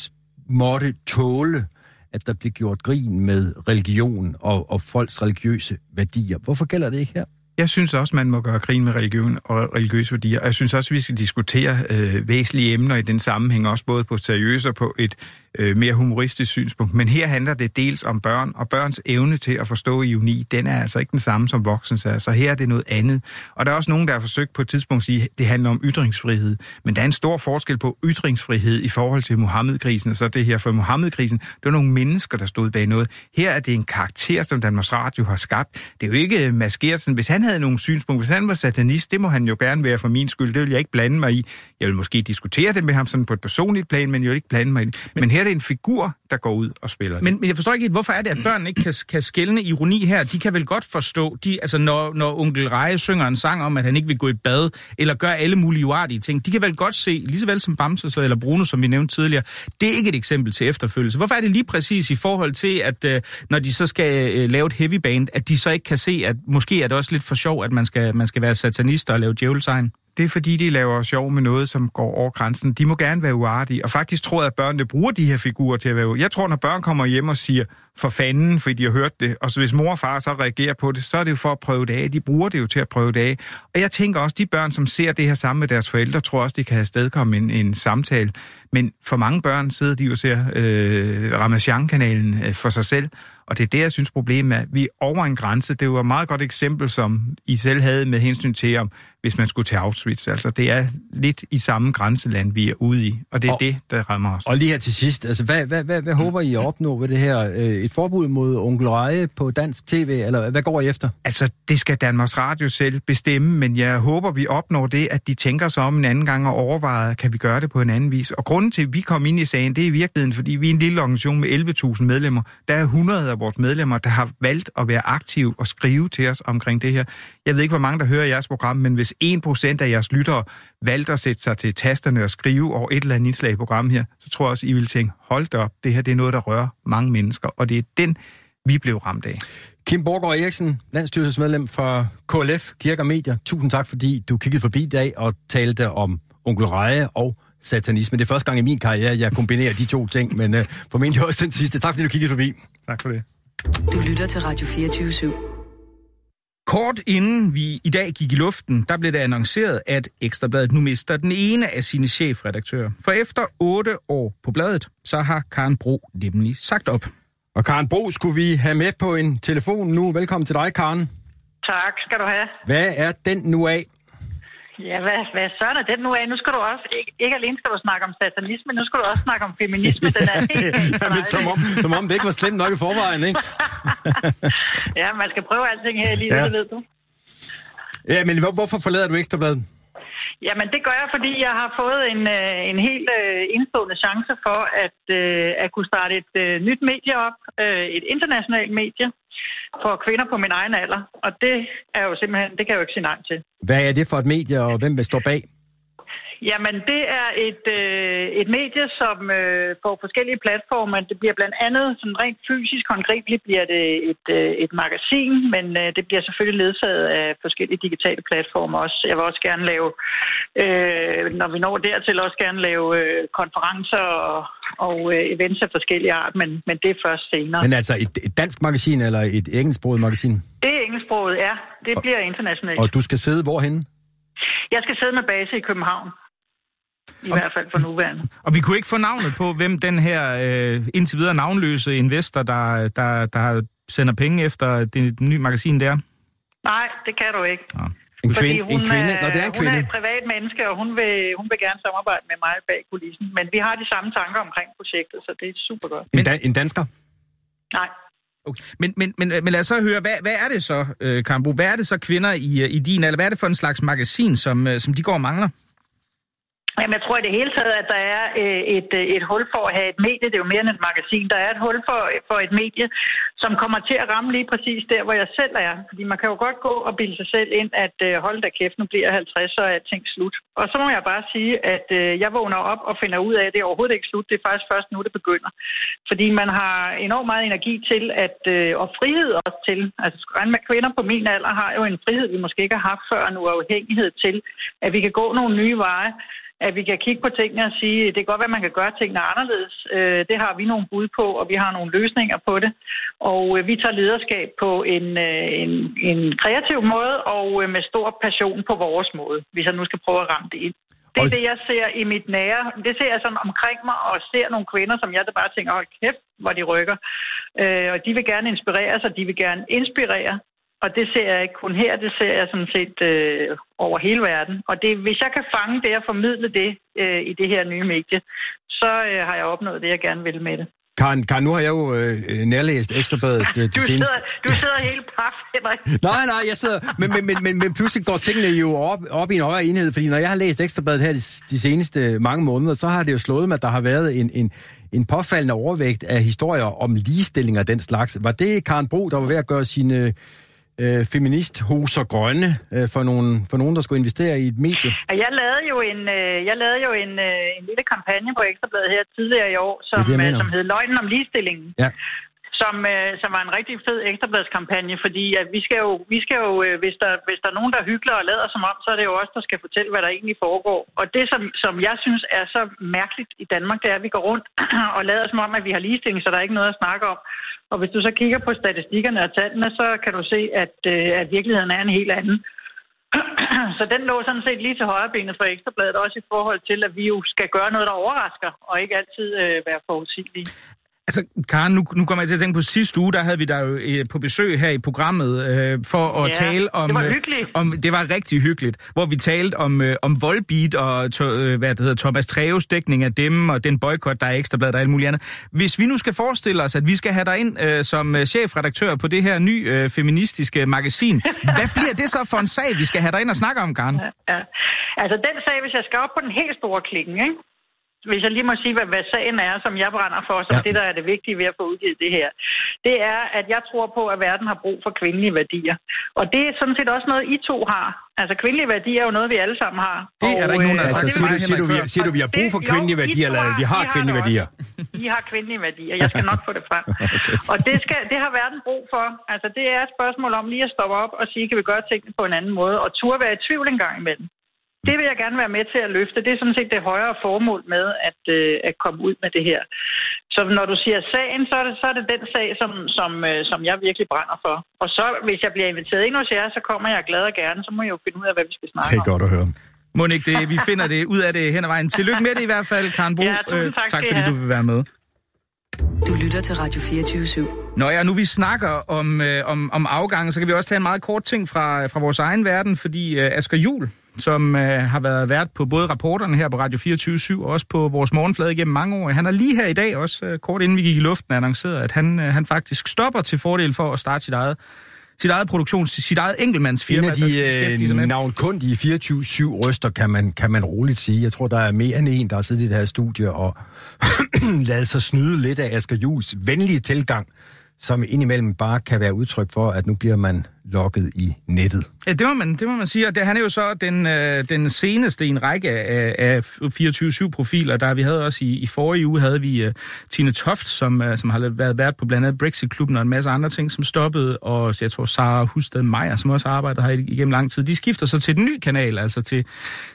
måtte tåle at der bliver gjort grin med religion og, og folks religiøse værdier. Hvorfor gælder det ikke her? Jeg synes også, man må gøre grin med religion og religiøse værdier. Og jeg synes også, vi skal diskutere øh, væsentlige emner i den sammenhæng, også både på seriøs og på et øh, mere humoristisk synspunkt. Men her handler det dels om børn, og børns evne til at forstå ironi, den er altså ikke den samme som voksens er. Så her er det noget andet. Og der er også nogen, der har forsøgt på et tidspunkt at sige, at det handler om ytringsfrihed. Men der er en stor forskel på ytringsfrihed i forhold til Mohammed-krisen, og så det her for Mohammed-krisen. Det var nogle mennesker, der stod bag noget. Her er det en karakter, som Danmarks Radio har skabt. Det er jo ikke øh, Mads Gertsen. Hvis han havde nogle synspunkter, hvis han var satanist, det må han jo gerne være for min skyld. Det vil jeg ikke blande mig i. Jeg vil måske diskutere det med ham sådan på et personligt plan, men jeg vil ikke blande mig i det. Men her er det en figur, der går ud og spiller det. Men, men jeg forstår ikke helt, hvorfor er det, at børn ikke kan, kan skælne ironi her? De kan vel godt forstå, de, altså når, når onkel Reje synger en sang om, at han ikke vil gå i bad, eller gør alle mulige uartige ting, de kan vel godt se, lige så vel som Bamse eller Bruno, som vi nævnte tidligere, det er ikke et eksempel til efterfølgelse. Hvorfor er det lige præcis i forhold til, at øh, når de så skal øh, lave et heavy band, at de så ikke kan se, at måske er det også lidt for sjov, at man skal, man skal være satanister og lave djæveltegn? Det er fordi, de laver sjov med noget, som går over grænsen. De må gerne være uartige, og faktisk tror jeg, at børnene bruger de her figurer til at være Jeg tror, når børn kommer hjem og siger, for fanden, fordi de har hørt det, og så hvis mor og far så reagerer på det, så er det jo for at prøve det af. De bruger det jo til at prøve det af. Og jeg tænker også, de børn, som ser det her sammen med deres forældre, tror også, de kan have stedkomme en, en samtale. Men for mange børn sidder de jo og ser øh, Ramachan-kanalen øh, for sig selv, og det er det, jeg synes problemet er. Vi er over en grænse. Det var et meget godt eksempel, som I selv havde med hensyn til, om hvis man skulle til Auschwitz. Altså, det er lidt i samme grænseland, vi er ude i, og det er og, det, der rammer os. Og lige her til sidst, altså, hvad, hvad, hvad, hvad håber I at opnå ved det her? Øh, et forbud mod onkel Reje på dansk tv, eller hvad går I efter? Altså, det skal Danmarks Radio selv bestemme, men jeg håber, vi opnår det, at de tænker sig om en anden gang og overvejer, kan vi gøre det på en anden vis. Og grunden til, at vi kom ind i sagen, det er i virkeligheden, fordi vi er en lille organisation med 11.000 medlemmer. Der er 100 af vores medlemmer, der har valgt at være aktive og skrive til os omkring det her. Jeg ved ikke, hvor mange, der hører jeres program, men hvis 1% af jeres lyttere valgte at sætte sig til tasterne og skrive over et eller andet indslag i programmet her, så tror jeg også, I vil tænke, hold da op, det her det er noget, der rører mange mennesker, og det er den, vi blev ramt af. Kim Borgård Eriksen, landstyrelsesmedlem for KLF, Kirke og Medier. Tusind tak, fordi du kiggede forbi i dag og talte om onkel Reje og satanisme. Det er første gang i min karriere, jeg kombinerer de to ting, men uh, formentlig også den sidste. Tak fordi du kiggede forbi. Tak for det. Du lytter til Radio 24 /7. Kort inden vi i dag gik i luften, der blev det annonceret, at Ekstrabladet nu mister den ene af sine chefredaktører. For efter otte år på bladet, så har Karen Bro nemlig sagt op. Og Karen Bro skulle vi have med på en telefon nu. Velkommen til dig, Karen. Tak skal du have. Hvad er den nu af? Ja, hvad, hvad søren er den nu af? Nu skal du også, ikke, ikke alene skal du snakke om satanisme, nu skal du også snakke om feminisme. Den er helt *laughs* Jamen, som, om, som om det ikke var slemt nok i forvejen, ikke? *laughs* ja, man skal prøve alting her i livet, ja. det ved du. Ja, men hvor, hvorfor forlader du Ekstrabladet? Jamen, det gør jeg, fordi jeg har fået en, øh, en helt øh, indstående chance for at, øh, at kunne starte et nyt medie op, et internationalt medie, for kvinder på min egen alder. Og det er jo simpelthen, det kan jeg jo ikke sige nej til. Hvad er det for et medie, og hvem vil stå bag? Jamen, det er et, øh, et medie, som øh, får forskellige platforme. Det bliver blandt andet sådan rent fysisk håndgribeligt bliver det et, øh, et magasin, men øh, det bliver selvfølgelig ledsaget af forskellige digitale platforme også. Jeg vil også gerne lave, øh, når vi når dertil, også gerne lave øh, konferencer og, og øh, events af forskellige art, men, men det er først senere. Men altså et, et dansk magasin eller et engelsksproget magasin? Det er engelsksproget, ja. Det bliver internationalt. Og du skal sidde hvorhenne? Jeg skal sidde med base i København. I og, hvert fald for nuværende. Og vi kunne ikke få navnet på, hvem den her øh, indtil videre navnløse investor, der, der, der sender penge efter det nye magasin der? Nej, det kan du ikke. Ja. En Fordi kvinde, en kvinde, når det er en hun kvinde. er et privat menneske, og hun vil, hun vil gerne samarbejde med mig bag kulissen. Men vi har de samme tanker omkring projektet, så det er super godt. En, da, en dansker? Nej. Okay. Men, men, men, men lad os så høre, hvad, hvad er det så, øh, Kambo? Hvad er det så kvinder i, øh, i din, eller hvad er det for en slags magasin, som, øh, som de går og mangler? Jamen, jeg tror i det hele taget, at der er øh, et, øh, et hul for at have et medie. Det er jo mere end et magasin. Der er et hul for, for et medie, som kommer til at ramme lige præcis der, hvor jeg selv er. Fordi man kan jo godt gå og bilde sig selv ind, at øh, hold da kæft, nu bliver jeg 50, så er alting slut. Og så må jeg bare sige, at jeg vågner op og finder ud af, at det er overhovedet ikke slut. Det er faktisk først nu, det begynder. Fordi man har enormt meget energi til, at, og frihed også til. Altså, med kvinder på min alder har jo en frihed, vi måske ikke har haft før, en uafhængighed til, at vi kan gå nogle nye veje at vi kan kigge på tingene og sige, det kan godt være, at man kan gøre tingene anderledes. Øh, det har vi nogle bud på, og vi har nogle løsninger på det. Og øh, vi tager lederskab på en, øh, en, en kreativ måde og med stor passion på vores måde, hvis jeg nu skal prøve at ramme det ind. Det er det, jeg ser i mit nære. Det ser jeg sådan omkring mig, og ser nogle kvinder, som jeg da bare tænker, hold kæft, hvor de rykker. Øh, og de vil gerne inspirere sig, de vil gerne inspirere. Og det ser jeg ikke kun her, det ser jeg sådan set øh, over hele verden. Og det, hvis jeg kan fange det og formidle det øh, i det her nye medie, så øh, har jeg opnået det, jeg gerne vil med det. Karen, Karen nu har jeg jo øh, nærlæst Ekstrabladet *laughs* øh, de Du seneste... sidder, du sidder helt paf, Henrik. *laughs* Nej, nej, jeg sidder... Men, men, men, men, men pludselig går tingene jo op, op i en højere enhed, fordi når jeg har læst Ekstrabladet her de, de seneste mange måneder, så har det jo slået mig, at der har været en, en, en påfaldende overvægt af historier om ligestilling og den slags. Var det Karen Bro, der var ved at gøre sine øh, feministhoser grønne øh, for, nogen, for nogen, der skulle investere i et medie? Jeg lavede jo en, øh, jeg lavede jo en, øh, en lille kampagne på Ekstrabladet her tidligere i år, som, det, øh, mener. som hed Løgnen om ligestillingen. Ja som, øh, som var en rigtig fed ekstrabladskampagne, fordi at vi skal jo, vi skal jo øh, hvis, der, hvis der er nogen, der hygler og lader som om, så er det jo os, der skal fortælle, hvad der egentlig foregår. Og det, som, som jeg synes er så mærkeligt i Danmark, det er, at vi går rundt *clears throat* og lader som om, at vi har ligestilling, så der er ikke noget at snakke om. Og hvis du så kigger på statistikkerne og tallene, så kan du se, at, øh, at virkeligheden er en helt anden. *clears throat* Så den lå sådan set lige til højrebenet for Ekstrabladet, også i forhold til, at vi jo skal gøre noget, der overrasker, og ikke altid øh, være forudsigelige. Altså, Karen, nu, nu kommer jeg til at tænke på sidste uge, der havde vi dig jo øh, på besøg her i programmet øh, for at Ja, tale om... det var øh, hyggeligt. om det var rigtig hyggeligt, hvor vi talte om, øh, om Volbeat og to, øh, hvad det hedder, Thomas Treves dækning af dem, og den boykot, der er ekstrabladet og alt muligt andet. Hvis vi nu skal forestille os, at vi skal have dig ind øh, som øh, chefredaktør på det her nye øh, feministiske magasin, *laughs* hvad bliver det så for en sag, vi skal have dig ind og snakke om, Karen? Ja. Altså den sag, hvis jeg skal op på den helt store klikken, ikke? Hvis jeg lige må sige, hvad, hvad sagen er, som jeg brænder for, som Ja. det, der er det vigtige ved at få udgivet det her, det er, at jeg tror på, at verden har brug for kvindelige værdier. Og det er sådan set også noget, I to har. Altså kvindelige værdier er jo noget, vi alle sammen har. Det er der ikke nogen, der har Altså, siger, du, siger, du, vi, siger du, vi har brug for kvindelige jo, værdier, eller vi har I kvindelige værdier? også. I har kvindelige værdier. Jeg skal nok få det frem. *laughs* Og det, skal, det har verden brug for. Altså, det er et spørgsmål om lige at stoppe op og sige, kan vi gøre tingene på en anden måde, og turde være i tvivl en gang imellem. Det vil jeg gerne være med til at løfte. Det er sådan set det højere formål med at, øh, at komme ud med det her. Så når du siger sagen, så er det, så er det den sag, som, som, øh, som jeg virkelig brænder for. Og så, hvis jeg bliver inviteret ind hos jer, så kommer jeg glad og gerne. Så må jeg jo finde ud af, hvad vi skal snakke Det er om. godt at høre. Må ikke det, vi finder det ud af det hen ad vejen. Tillykke med det i hvert fald, Karen Bro. Ja, tusind tak tak skal I fordi du vil være med. Du lytter til Radio 24 /7. Nå ja, nu vi snakker om, øh, om, om afgangen, så kan vi også tage en meget kort ting fra, fra vores egen verden, fordi øh, Asger Jul, som øh, har været vært på både rapporterne her på Radio 24 og også på vores morgenflade igennem mange år, han har lige her i dag, også øh, kort inden vi gik i luften, annonceret, at han, øh, han faktisk stopper til fordel for at starte sit eget, sit eget produktions, sit eget enkeltmandsfirma, En af der skal de øh, navnkundige 24-7 røster, kan man, kan man roligt sige. Jeg tror, der er mere end en, der har siddet i det her studie og *clears throat* lavet sig snyde lidt af Asger Jules venlige tilgang, som indimellem bare kan være udtryk for, at nu bliver man lokket i nettet. Ja, det må man, det må man sige. Og det, han er jo så den, øh, den seneste i en række af, af 24-7-profiler. Der vi havde også i, i forrige uge, havde vi uh, Tine Toft, som, uh, som har været vært på blandt andet Brexit-klubben og en masse andre ting, som stoppede. Og jeg tror, Sara Husted Meier, som også har arbejdet her igennem lang tid, de skifter så til den nye kanal, altså til,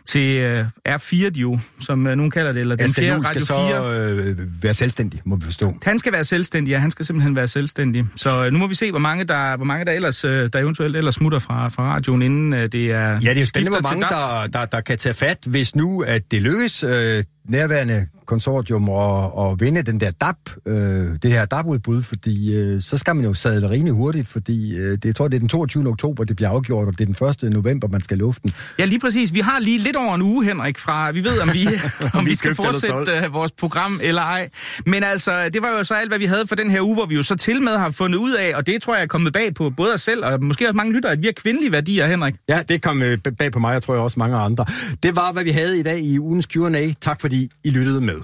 til uh, R4 jo, som uh, nogen kalder det, eller den fjerde Radio skal 4. så øh, være selvstændig, må vi forstå. Han skal være selvstændig, ja. Han skal simpelthen være selvstændig. Så øh, nu må vi se, hvor mange der, hvor mange der ellers, øh, der eventuelt ellers smutter fra, fra radioen, inden øh, det er Ja, det er jo spændende, hvor mange, der, der, der kan tage fat, hvis nu at det lykkes. Øh, nærværende konsortium og, og vinde den der DAP, øh, det her DAP-udbud, fordi øh, så skal man jo sadle rimelig hurtigt, fordi øh, det, jeg tror, det er den 22. oktober, det bliver afgjort, og det er den 1. november, man skal luften. Ja, lige præcis. Vi har lige lidt over en uge, Henrik, fra vi ved, om vi, *laughs* om vi skal fortsætte uh, vores program eller ej. Men altså, det var jo så alt, hvad vi havde for den her uge, hvor vi jo så til med har fundet ud af, og det tror jeg er kommet bag på både os selv, og måske også mange lyttere, at vi har kvindelige værdier, Henrik. Ja, det kom øh, bag på mig, og tror jeg også mange andre. Det var, hvad vi havde i dag i ugens Q&A. Tak fordi I lyttede med.